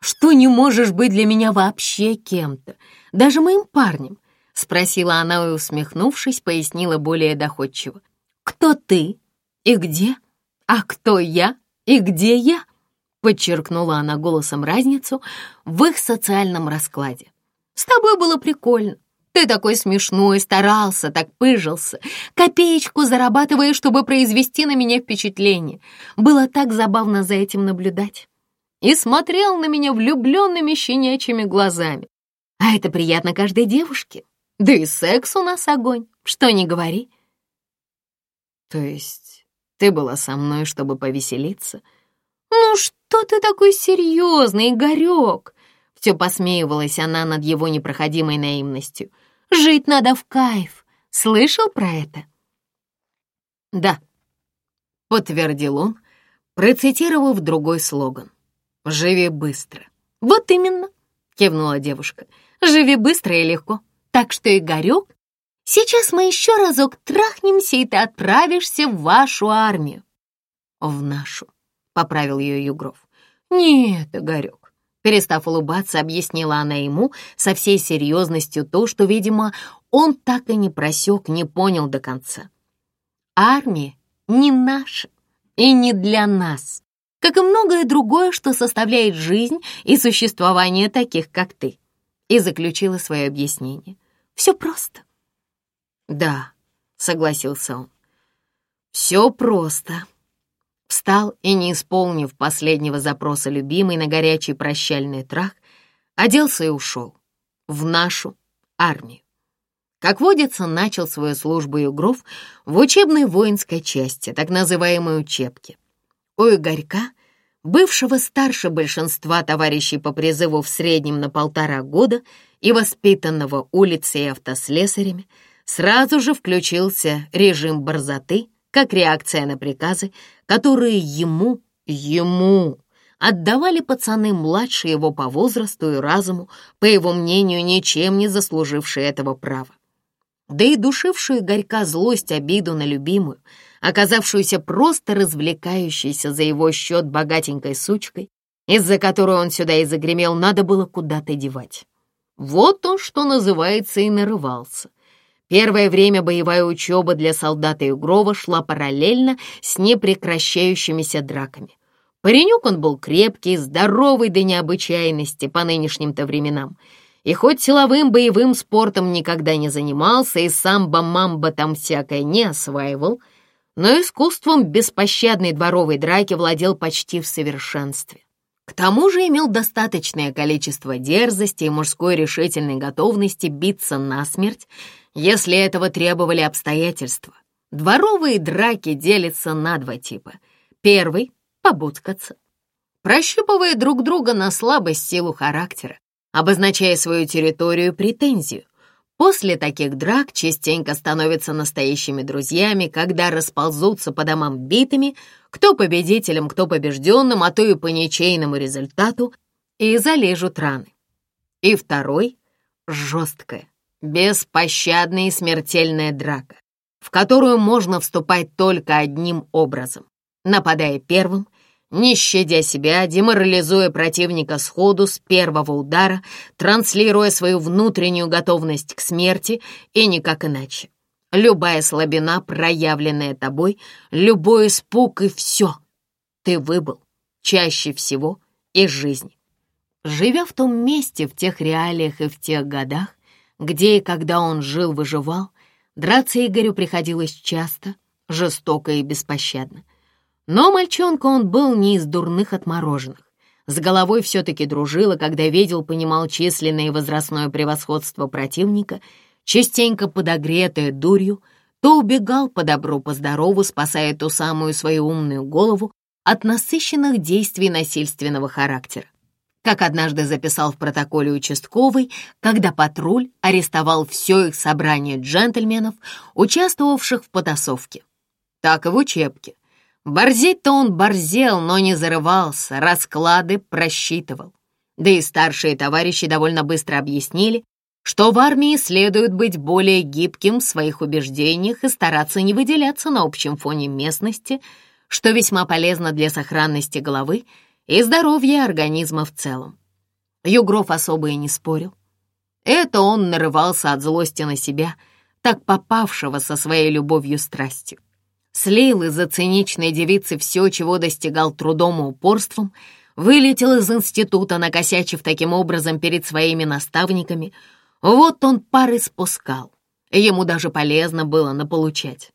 что не можешь быть для меня вообще кем-то, даже моим парнем?» — спросила она и, усмехнувшись, пояснила более доходчиво. «Кто ты и где? А кто я и где я?» Подчеркнула она голосом разницу в их социальном раскладе. «С тобой было прикольно. Ты такой смешной, старался, так пыжился, копеечку зарабатывая, чтобы произвести на меня впечатление. Было так забавно за этим наблюдать. И смотрел на меня влюбленными щенячьими глазами. А это приятно каждой девушке. Да и секс у нас огонь, что не говори. То есть ты была со мной, чтобы повеселиться? Ну что ты такой серьезный, Игорек? Все посмеивалась она над его непроходимой наивностью. Жить надо в кайф. Слышал про это? Да, подтвердил он, процитировав другой слоган. «Живи быстро». «Вот именно», — кивнула девушка. Живи быстро и легко. Так что Игорек Сейчас мы еще разок трахнемся, и ты отправишься в вашу армию». «В нашу», — поправил ее Югров. «Нет, Игорек», — перестав улыбаться, объяснила она ему со всей серьезностью то, что, видимо, он так и не просек, не понял до конца. «Армия не наша и не для нас, как и многое другое, что составляет жизнь и существование таких, как ты», и заключила свое объяснение. «Все просто». «Да», — согласился он, — «все просто». Встал и, не исполнив последнего запроса любимый на горячий прощальный трах, оделся и ушел в нашу армию. Как водится, начал свою службу Югров в учебной воинской части, так называемой учебки. У Игорька, бывшего старше большинства товарищей по призыву в среднем на полтора года и воспитанного улицей и автослесарями, сразу же включился режим борзоты, как реакция на приказы, которые ему, ему отдавали пацаны младшие его по возрасту и разуму, по его мнению, ничем не заслужившие этого права. Да и душившую горька злость, обиду на любимую, оказавшуюся просто развлекающейся за его счет богатенькой сучкой, из-за которой он сюда и загремел, надо было куда-то девать. Вот он, что называется, и нарывался. Первое время боевая учеба для солдата Югрова шла параллельно с непрекращающимися драками. Паренек он был крепкий, здоровый до необычайности по нынешним-то временам. И хоть силовым боевым спортом никогда не занимался и самбо-мамбо там всякое не осваивал, но искусством беспощадной дворовой драки владел почти в совершенстве. К тому же имел достаточное количество дерзости и мужской решительной готовности биться насмерть, если этого требовали обстоятельства. Дворовые драки делятся на два типа. Первый — побудкаться, прощупывая друг друга на слабость силу характера, обозначая свою территорию претензию. После таких драк частенько становятся настоящими друзьями, когда расползутся по домам битыми, кто победителем, кто побежденным, а то и по ничейному результату, и залежут раны. И второй — жесткая, Беспощадная и смертельная драка, в которую можно вступать только одним образом, нападая первым, не щадя себя, деморализуя противника сходу с первого удара, транслируя свою внутреннюю готовность к смерти и никак иначе. Любая слабина, проявленная тобой, любой испуг и все. Ты выбыл, чаще всего, из жизни. Живя в том месте, в тех реалиях и в тех годах, где и когда он жил-выживал, драться Игорю приходилось часто, жестоко и беспощадно. Но мальчонка он был не из дурных отмороженных. С головой все-таки дружил, когда видел, понимал численное и возрастное превосходство противника, частенько подогретое дурью, то убегал по добру, по здорову, спасая ту самую свою умную голову от насыщенных действий насильственного характера как однажды записал в протоколе участковый, когда патруль арестовал все их собрание джентльменов, участвовавших в потасовке. Так и в учебке. Борзеть-то он борзел, но не зарывался, расклады просчитывал. Да и старшие товарищи довольно быстро объяснили, что в армии следует быть более гибким в своих убеждениях и стараться не выделяться на общем фоне местности, что весьма полезно для сохранности головы и здоровье организма в целом. Югров особо и не спорил. Это он нарывался от злости на себя, так попавшего со своей любовью страстью. Слил из-за циничной девицы все, чего достигал трудом и упорством, вылетел из института, накосячив таким образом перед своими наставниками. Вот он пары спускал. Ему даже полезно было наполучать.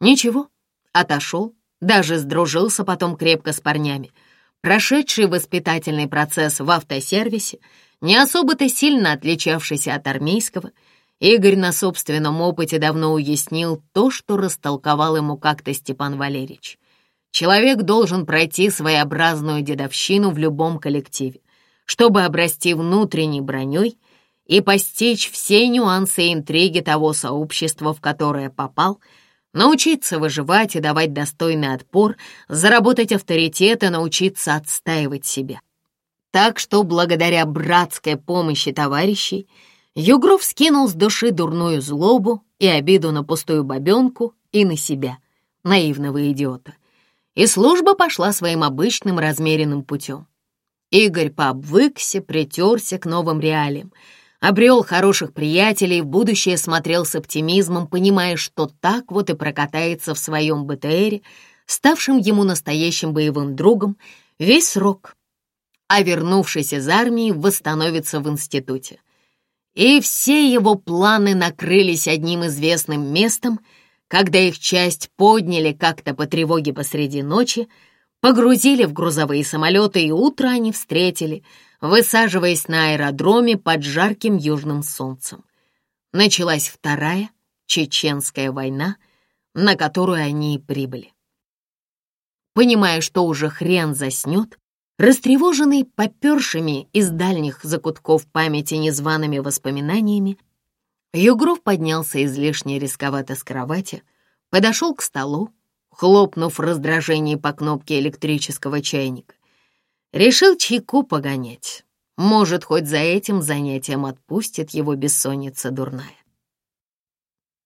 Ничего, отошел, даже сдружился потом крепко с парнями — прошедший воспитательный процесс в автосервисе, не особо-то сильно отличавшийся от армейского, Игорь на собственном опыте давно уяснил то, что растолковал ему как-то Степан Валерьевич. Человек должен пройти своеобразную дедовщину в любом коллективе, чтобы обрасти внутренней броней и постичь все нюансы и интриги того сообщества, в которое попал — научиться выживать и давать достойный отпор, заработать авторитет и научиться отстаивать себя. Так что благодаря братской помощи товарищей Югров скинул с души дурную злобу, и обиду на пустую бабенку и на себя, наивного идиота. И служба пошла своим обычным размеренным путем. Игорь пообвыкся, притерся к новым реалиям, обрел хороших приятелей, в будущее смотрел с оптимизмом, понимая, что так вот и прокатается в своем БТРе, ставшим ему настоящим боевым другом, весь срок, а вернувшись из армии, восстановится в институте. И все его планы накрылись одним известным местом, когда их часть подняли как-то по тревоге посреди ночи, погрузили в грузовые самолеты, и утро они встретили, высаживаясь на аэродроме под жарким южным солнцем. Началась вторая чеченская война, на которую они и прибыли. Понимая, что уже хрен заснет, растревоженный попершими из дальних закутков памяти незваными воспоминаниями, Югров поднялся излишне рисковато с кровати, подошел к столу, хлопнув в раздражении по кнопке электрического чайника. Решил чайку погонять. Может, хоть за этим занятием отпустит его бессонница дурная.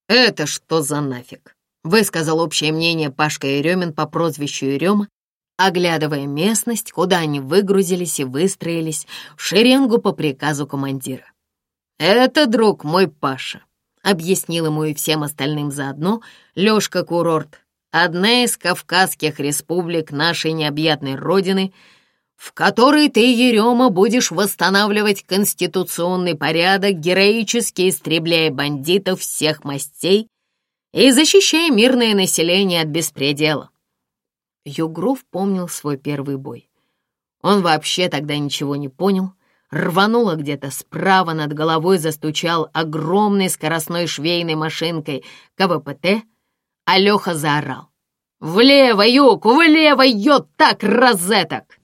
«Это что за нафиг?» — высказал общее мнение Пашка Еремин по прозвищу Ерема, оглядывая местность, куда они выгрузились и выстроились в шеренгу по приказу командира. «Это друг мой Паша», — объяснил ему и всем остальным заодно Лёшка Курорт, одна из кавказских республик нашей необъятной родины, в которой ты, Ерема, будешь восстанавливать конституционный порядок, героически истребляя бандитов всех мастей и защищая мирное население от беспредела. Югров помнил свой первый бой. Он вообще тогда ничего не понял, рвануло где-то справа над головой, застучал огромной скоростной швейной машинкой КВПТ — а Леха заорал. «Влево, Юг, влево, йод, так, розеток!»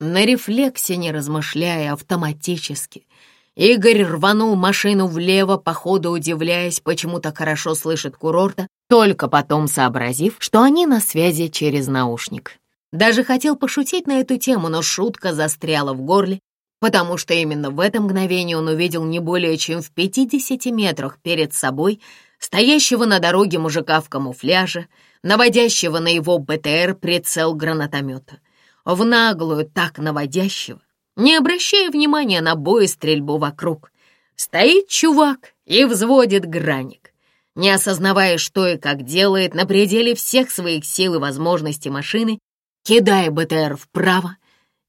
На рефлексе, не размышляя, автоматически, Игорь рванул машину влево, по ходу удивляясь, почему так хорошо слышит курорта, только потом сообразив, что они на связи через наушник. Даже хотел пошутить на эту тему, но шутка застряла в горле, потому что именно в это мгновение он увидел не более чем в 50 метрах перед собой стоящего на дороге мужика в камуфляже, наводящего на его БТР прицел гранатомета. В наглую так наводящего, не обращая внимания на бой и стрельбу вокруг. Стоит чувак и взводит граник, не осознавая, что и как делает на пределе всех своих сил и возможностей машины, кидая БТР вправо,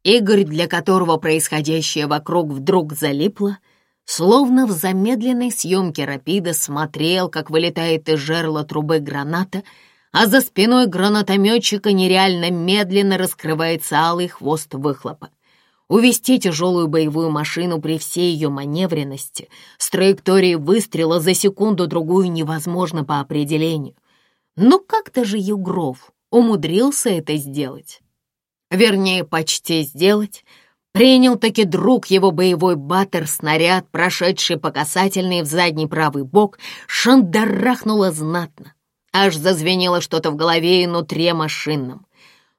Игорь, для которого происходящее вокруг вдруг залипло — словно в замедленной съемке рапида смотрел, как вылетает из жерла трубы граната, а за спиной гранатометчика нереально медленно раскрывается алый хвост выхлопа. Увести тяжелую боевую машину при всей ее маневренности с траекторией выстрела за секунду-другую невозможно по определению. Но как-то же Югров умудрился это сделать. Вернее, почти сделать — Принял таки друг его боевой батер-снаряд, прошедший по касательной в задний правый бок, шандарахнуло знатно. Аж зазвенело что-то в голове и нутре машинном.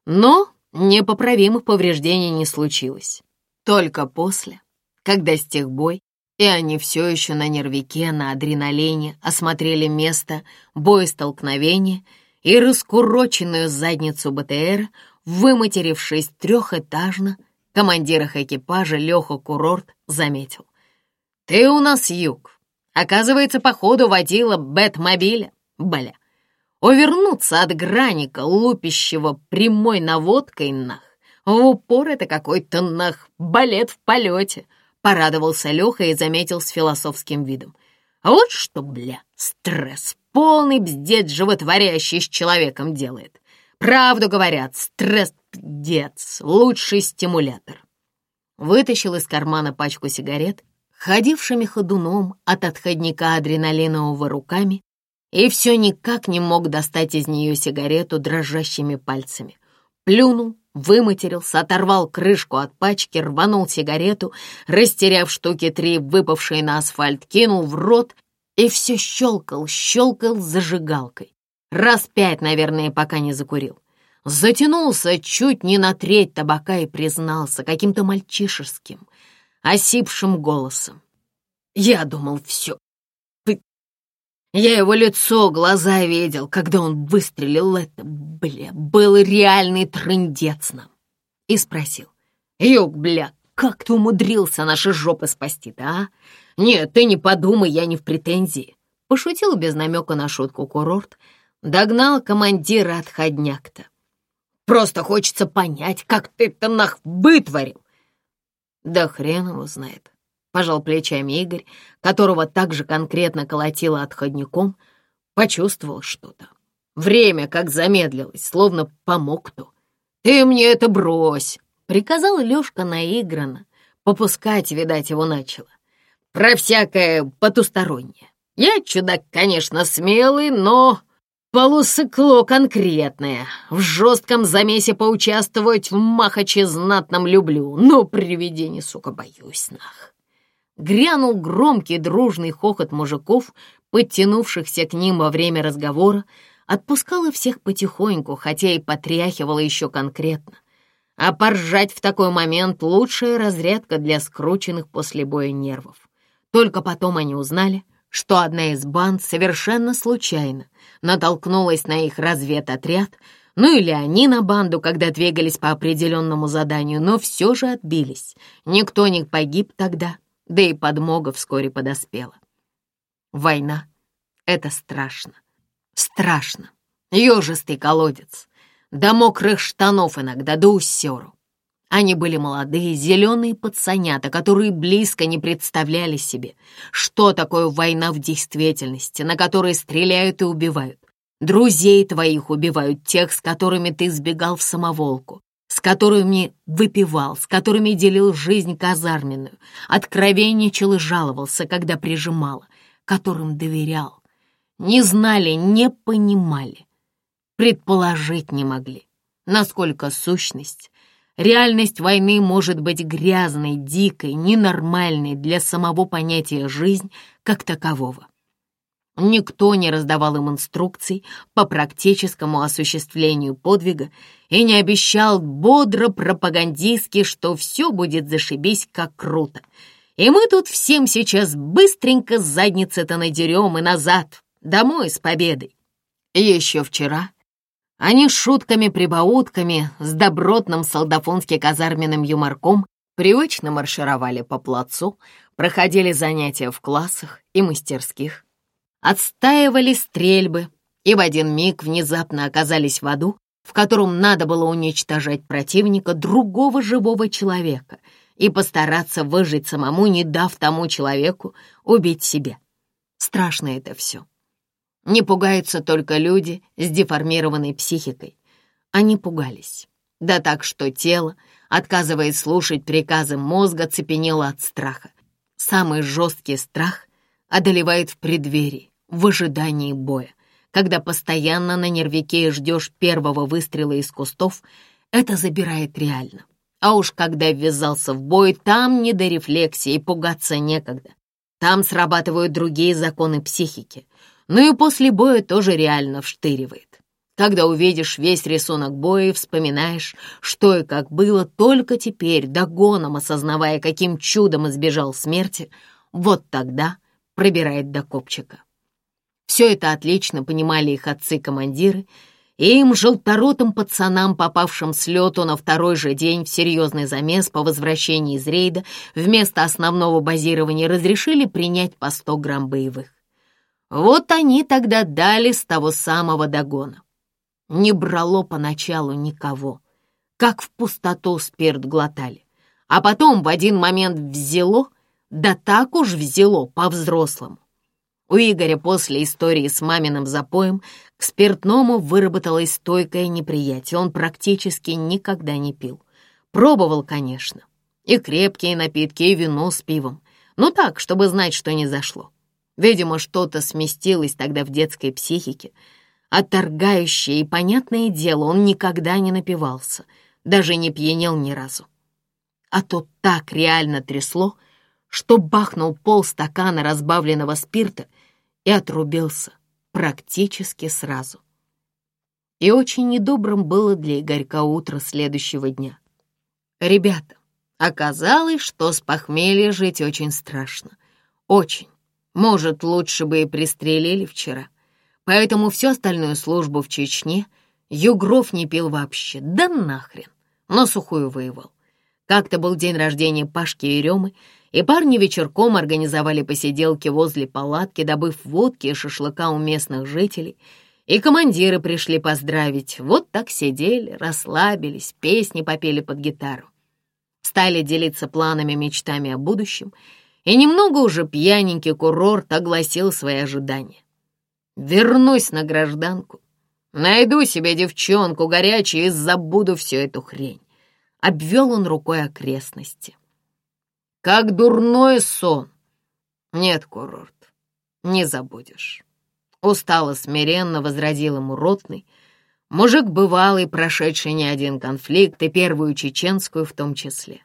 Но непоправимых повреждений не случилось. Только после, когда стих бой, и они все еще на нервике, на адреналине осмотрели место боестолкновения и раскуроченную задницу БТР, выматерившись трехэтажно, Командир их экипажа Леха Курорт заметил. «Ты у нас юг. Оказывается, походу водила Бэтмобиля. Бля. Увернуться от граника, лупящего прямой наводкой нах. В упор это какой-то нах балет в полете», — порадовался Леха и заметил с философским видом. «А вот что, бля, стресс, полный бздец животворящий с человеком делает. Правду говорят, стресс Дец, лучший стимулятор. Вытащил из кармана пачку сигарет, ходившими ходуном от отходника адреналинового руками, и все никак не мог достать из нее сигарету дрожащими пальцами. Плюнул, выматерился, оторвал крышку от пачки, рванул сигарету, растеряв штуки три, выпавшие на асфальт, кинул в рот и все щелкал, щелкал зажигалкой. Раз пять, наверное, пока не закурил затянулся чуть не на треть табака и признался каким-то мальчишеским, осипшим голосом. Я думал, все. Я его лицо, глаза видел, когда он выстрелил. Это, бля, был реальный трындец нам. И спросил. Юг, бля, как ты умудрился наши жопы спасти-то, а? Нет, ты не подумай, я не в претензии. Пошутил без намека на шутку курорт. Догнал командира отходняк-то. Просто хочется понять, как ты это нах вытворил. Да хрен его знает. Пожал плечами Игорь, которого также конкретно колотило отходником, почувствовал что-то. Время как замедлилось, словно помог кто. «Ты мне это брось!» — приказал Лёшка наигранно. Попускать, видать, его начало. «Про всякое потустороннее. Я чудак, конечно, смелый, но полусыкло конкретное. В жестком замесе поучаствовать в махаче знатном люблю, но привидений, сука, боюсь нах» грянул громкий дружный хохот мужиков, подтянувшихся к ним во время разговора, отпускала всех потихоньку, хотя и потряхивала еще конкретно. А поржать в такой момент — лучшая разрядка для скрученных после боя нервов. Только потом они узнали, что одна из банд совершенно случайно натолкнулась на их разведотряд, ну или они на банду, когда двигались по определенному заданию, но все же отбились. Никто не погиб тогда, да и подмога вскоре подоспела. Война — это страшно. Страшно. Ёжистый колодец. До мокрых штанов иногда, до усеру. Они были молодые, зеленые пацанята, которые близко не представляли себе, что такое война в действительности, на которой стреляют и убивают. Друзей твоих убивают, тех, с которыми ты сбегал в самоволку, которыми выпивал, с которыми делил жизнь казарменную, откровенничал и жаловался, когда прижимала, которым доверял. Не знали, не понимали, предположить не могли, насколько сущность, реальность войны может быть грязной, дикой, ненормальной для самого понятия «жизнь» как такового. Никто не раздавал им инструкций по практическому осуществлению подвига и не обещал бодро пропагандистски, что все будет зашибись как круто. И мы тут всем сейчас быстренько задницы-то надерем и назад, домой с победой. И еще вчера они шутками-прибаутками с добротным солдафонски-казарменным юморком привычно маршировали по плацу, проходили занятия в классах и мастерских, отстаивали стрельбы и в один миг внезапно оказались в аду, в котором надо было уничтожать противника другого живого человека и постараться выжить самому, не дав тому человеку убить себя. Страшно это все. Не пугаются только люди с деформированной психикой. Они пугались. Да так, что тело, отказываясь слушать приказы мозга, цепенело от страха. Самый жесткий страх одолевает в преддверии, в ожидании боя. Когда постоянно на нервике ждешь первого выстрела из кустов, это забирает реально. А уж когда ввязался в бой, там не до рефлексии, пугаться некогда. Там срабатывают другие законы психики. Ну и после боя тоже реально вштыривает. Когда увидишь весь рисунок боя и вспоминаешь, что и как было, только теперь, догоном осознавая, каким чудом избежал смерти, вот тогда пробирает до копчика. Все это отлично понимали их отцы-командиры, и им, желторотым пацанам, попавшим с лету на второй же день в серьезный замес по возвращении из рейда, вместо основного базирования разрешили принять по 100 грамм боевых. Вот они тогда дали с того самого догона. Не брало поначалу никого, как в пустоту спирт глотали, а потом в один момент взяло, да так уж взяло по-взрослому. У Игоря после истории с маминым запоем к спиртному выработалось стойкое неприятие. Он практически никогда не пил. Пробовал, конечно. И крепкие напитки, и вино с пивом. Ну так, чтобы знать, что не зашло. Видимо, что-то сместилось тогда в детской психике. Отторгающее и понятное дело, он никогда не напивался, даже не пьянел ни разу. А то так реально трясло, что бахнул пол стакана разбавленного спирта и отрубился практически сразу. И очень недобрым было для Игорька утро следующего дня. Ребята, оказалось, что с похмелья жить очень страшно. Очень. Может, лучше бы и пристрелили вчера. Поэтому всю остальную службу в Чечне Югров не пил вообще, да нахрен, но сухую воевал. Как-то был день рождения Пашки и Ремы, и парни вечерком организовали посиделки возле палатки, добыв водки и шашлыка у местных жителей, и командиры пришли поздравить. Вот так сидели, расслабились, песни попели под гитару. Стали делиться планами, мечтами о будущем, и немного уже пьяненький курорт огласил свои ожидания. Вернусь на гражданку, найду себе девчонку горячую и забуду всю эту хрень. Обвел он рукой окрестности. Как дурной сон. Нет, курорт, не забудешь. Устало смиренно возразил ему ротный, мужик бывалый, прошедший не один конфликт и первую чеченскую в том числе.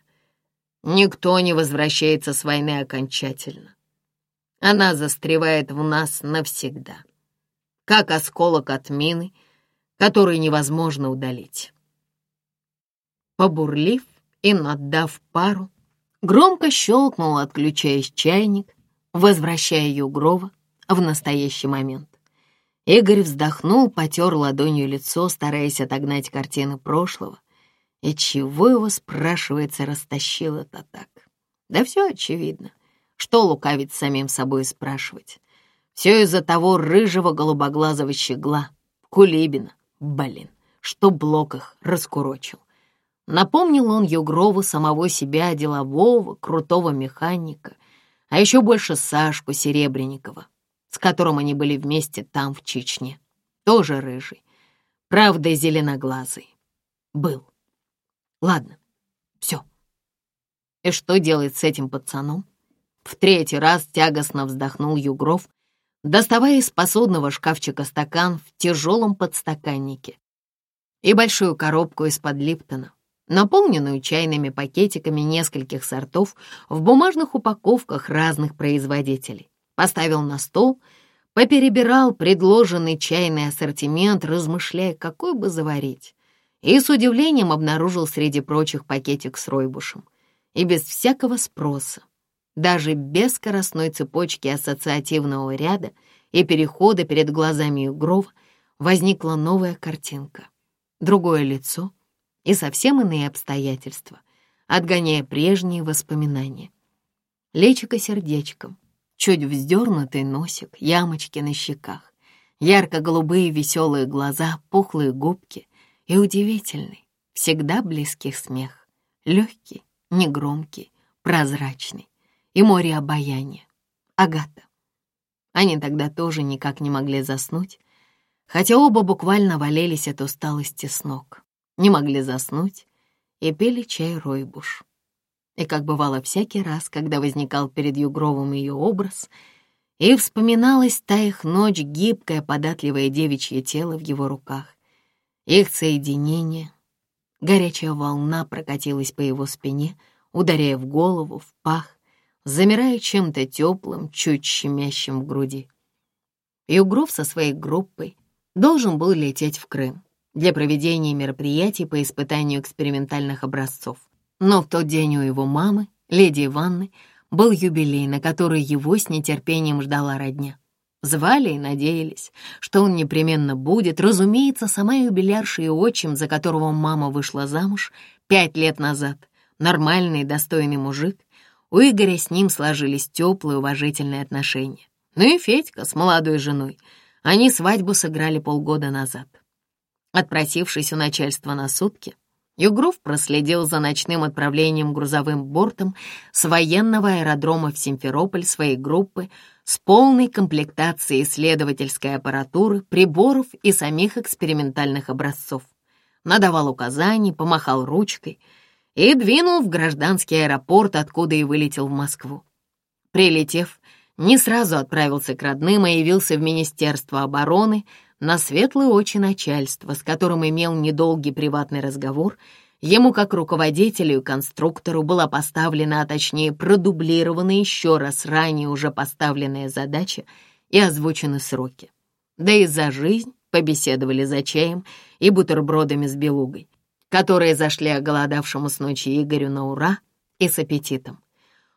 Никто не возвращается с войны окончательно. Она застревает в нас навсегда как осколок от мины, который невозможно удалить. Побурлив и наддав пару, громко щелкнул, отключаясь чайник, возвращая Югрова в настоящий момент. Игорь вздохнул, потер ладонью лицо, стараясь отогнать картины прошлого. И чего его, спрашивается, растащил это так? Да все очевидно. Что лукавить самим собой спрашивать? Все из-за того рыжего голубоглазого щегла, Кулибина, блин, что блок их раскурочил. Напомнил он Югрову самого себя, делового, крутого механика, а еще больше Сашку Серебренникова, с которым они были вместе там, в Чечне. Тоже рыжий, правда, зеленоглазый. Был. Ладно, все. И что делать с этим пацаном? В третий раз тягостно вздохнул Югров, доставая из посудного шкафчика стакан в тяжелом подстаканнике и большую коробку из-под Липтона, наполненную чайными пакетиками нескольких сортов в бумажных упаковках разных производителей. Поставил на стол, поперебирал предложенный чайный ассортимент, размышляя, какой бы заварить, и с удивлением обнаружил среди прочих пакетик с ройбушем. И без всякого спроса даже без скоростной цепочки ассоциативного ряда и перехода перед глазами Югрова возникла новая картинка. Другое лицо и совсем иные обстоятельства, отгоняя прежние воспоминания. Лечико сердечком, чуть вздернутый носик, ямочки на щеках, ярко-голубые веселые глаза, пухлые губки и удивительный, всегда близкий смех, легкий, негромкий, прозрачный и море обаяния. Агата. Они тогда тоже никак не могли заснуть, хотя оба буквально валялись от усталости с ног, не могли заснуть и пили чай ройбуш. И как бывало всякий раз, когда возникал перед Югровым ее образ, и вспоминалась та их ночь, гибкое, податливое девичье тело в его руках, их соединение, горячая волна прокатилась по его спине, ударяя в голову, в пах, замирая чем-то теплым, чуть щемящим в груди. Югров со своей группой должен был лететь в Крым для проведения мероприятий по испытанию экспериментальных образцов. Но в тот день у его мамы, леди Иванны, был юбилей, на который его с нетерпением ждала родня. Звали и надеялись, что он непременно будет. Разумеется, сама юбилярша и отчим, за которого мама вышла замуж пять лет назад, нормальный достойный мужик, у Игоря с ним сложились теплые уважительные отношения. Ну и Федька с молодой женой. Они свадьбу сыграли полгода назад. Отпросившись у начальства на сутки, Югров проследил за ночным отправлением грузовым бортом с военного аэродрома в Симферополь своей группы с полной комплектацией исследовательской аппаратуры, приборов и самих экспериментальных образцов. Надавал указаний, помахал ручкой — и двинул в гражданский аэропорт, откуда и вылетел в Москву. Прилетев, не сразу отправился к родным, а явился в Министерство обороны на светлые очи начальства, с которым имел недолгий приватный разговор. Ему, как руководителю и конструктору, была поставлена, а точнее продублирована еще раз ранее уже поставленная задача и озвучены сроки. Да и за жизнь побеседовали за чаем и бутербродами с белугой которые зашли оголодавшему с ночи Игорю на ура и с аппетитом.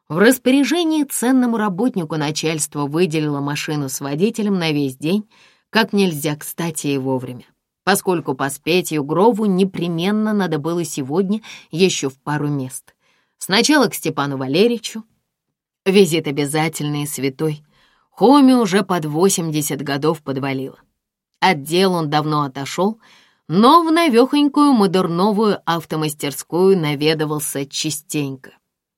В распоряжении ценному работнику начальство выделило машину с водителем на весь день, как нельзя кстати и вовремя, поскольку поспеть Югрову непременно надо было сегодня еще в пару мест. Сначала к Степану Валерьевичу. Визит обязательный и святой. Хоме уже под 80 годов подвалило. От дел он давно отошел, но в навехонькую модерновую автомастерскую наведывался частенько,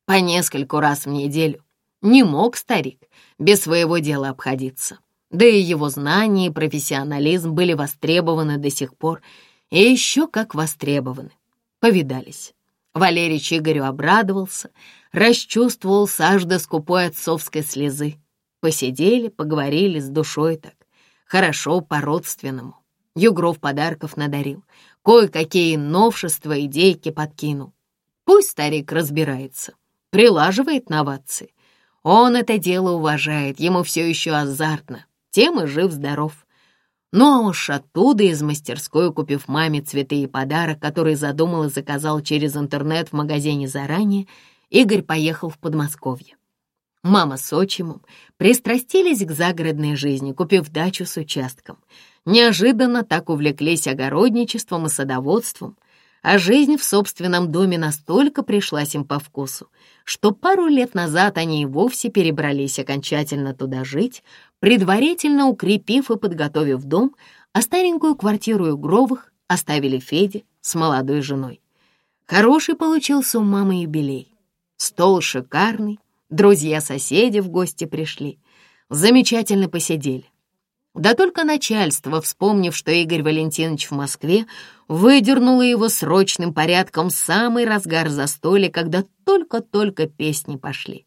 по нескольку раз в неделю. Не мог старик без своего дела обходиться. Да и его знания и профессионализм были востребованы до сих пор, и еще как востребованы. Повидались. Валерий Игорю обрадовался, расчувствовался аж до скупой отцовской слезы. Посидели, поговорили с душой так. Хорошо, по-родственному. Югров подарков надарил, кое-какие новшества, идейки подкинул. Пусть старик разбирается, прилаживает новации. Он это дело уважает, ему все еще азартно, тем и жив-здоров. Ну а уж оттуда, из мастерской, купив маме цветы и подарок, который задумал и заказал через интернет в магазине заранее, Игорь поехал в Подмосковье. Мама с отчимом пристрастились к загородной жизни, купив дачу с участком. Неожиданно так увлеклись огородничеством и садоводством, а жизнь в собственном доме настолько пришлась им по вкусу, что пару лет назад они и вовсе перебрались окончательно туда жить, предварительно укрепив и подготовив дом, а старенькую квартиру Югровых оставили Феде с молодой женой. Хороший получился у мамы юбилей. Стол шикарный, Друзья-соседи в гости пришли. Замечательно посидели. Да только начальство, вспомнив, что Игорь Валентинович в Москве, выдернуло его срочным порядком в самый разгар застолья, когда только-только песни пошли.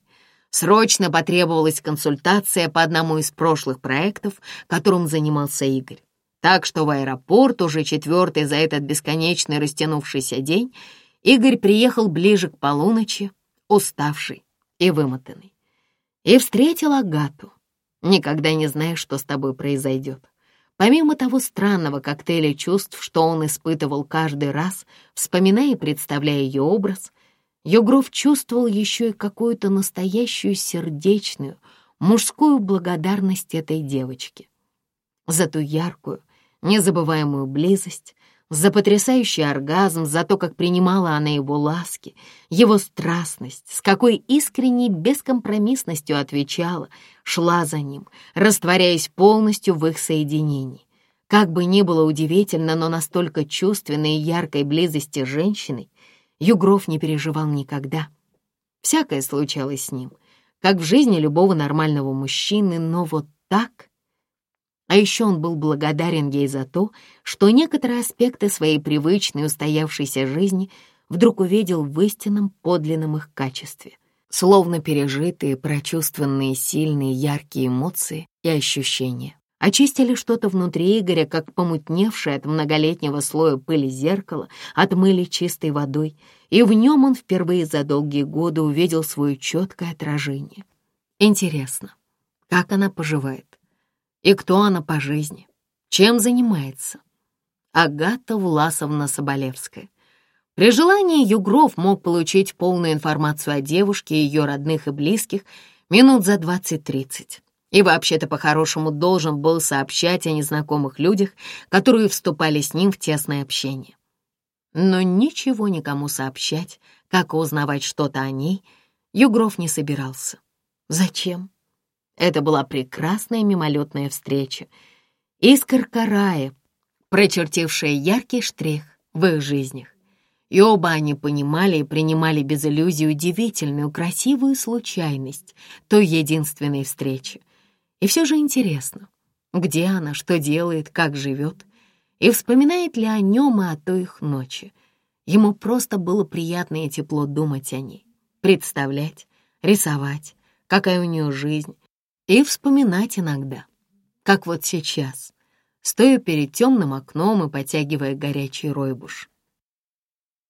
Срочно потребовалась консультация по одному из прошлых проектов, которым занимался Игорь. Так что в аэропорт, уже четвертый за этот бесконечный растянувшийся день, Игорь приехал ближе к полуночи, уставший и вымотанный. И встретил Агату. Никогда не знаешь, что с тобой произойдет. Помимо того странного коктейля чувств, что он испытывал каждый раз, вспоминая и представляя ее образ, Югров чувствовал еще и какую-то настоящую сердечную, мужскую благодарность этой девочки. За ту яркую, незабываемую близость, за потрясающий оргазм, за то, как принимала она его ласки, его страстность, с какой искренней бескомпромиссностью отвечала, шла за ним, растворяясь полностью в их соединении. Как бы ни было удивительно, но настолько чувственной и яркой близости с женщиной Югров не переживал никогда. Всякое случалось с ним, как в жизни любого нормального мужчины, но вот так — а еще он был благодарен ей за то, что некоторые аспекты своей привычной устоявшейся жизни вдруг увидел в истинном подлинном их качестве, словно пережитые, прочувствованные сильные яркие эмоции и ощущения. Очистили что-то внутри Игоря, как помутневшее от многолетнего слоя пыли зеркало, отмыли чистой водой, и в нем он впервые за долгие годы увидел свое четкое отражение. Интересно, как она поживает? И кто она по жизни? Чем занимается? Агата Власовна Соболевская. При желании Югров мог получить полную информацию о девушке, ее родных и близких минут за 20-30. И вообще-то по-хорошему должен был сообщать о незнакомых людях, которые вступали с ним в тесное общение. Но ничего никому сообщать, как узнавать что-то о ней, Югров не собирался. Зачем? Это была прекрасная мимолетная встреча. Искорка рая, прочертившая яркий штрих в их жизнях. И оба они понимали и принимали без иллюзий удивительную, красивую случайность той единственной встречи. И все же интересно, где она, что делает, как живет, и вспоминает ли о нем и о той их ночи. Ему просто было приятно и тепло думать о ней, представлять, рисовать, какая у нее жизнь, и вспоминать иногда, как вот сейчас, стоя перед темным окном и потягивая горячий ройбуш.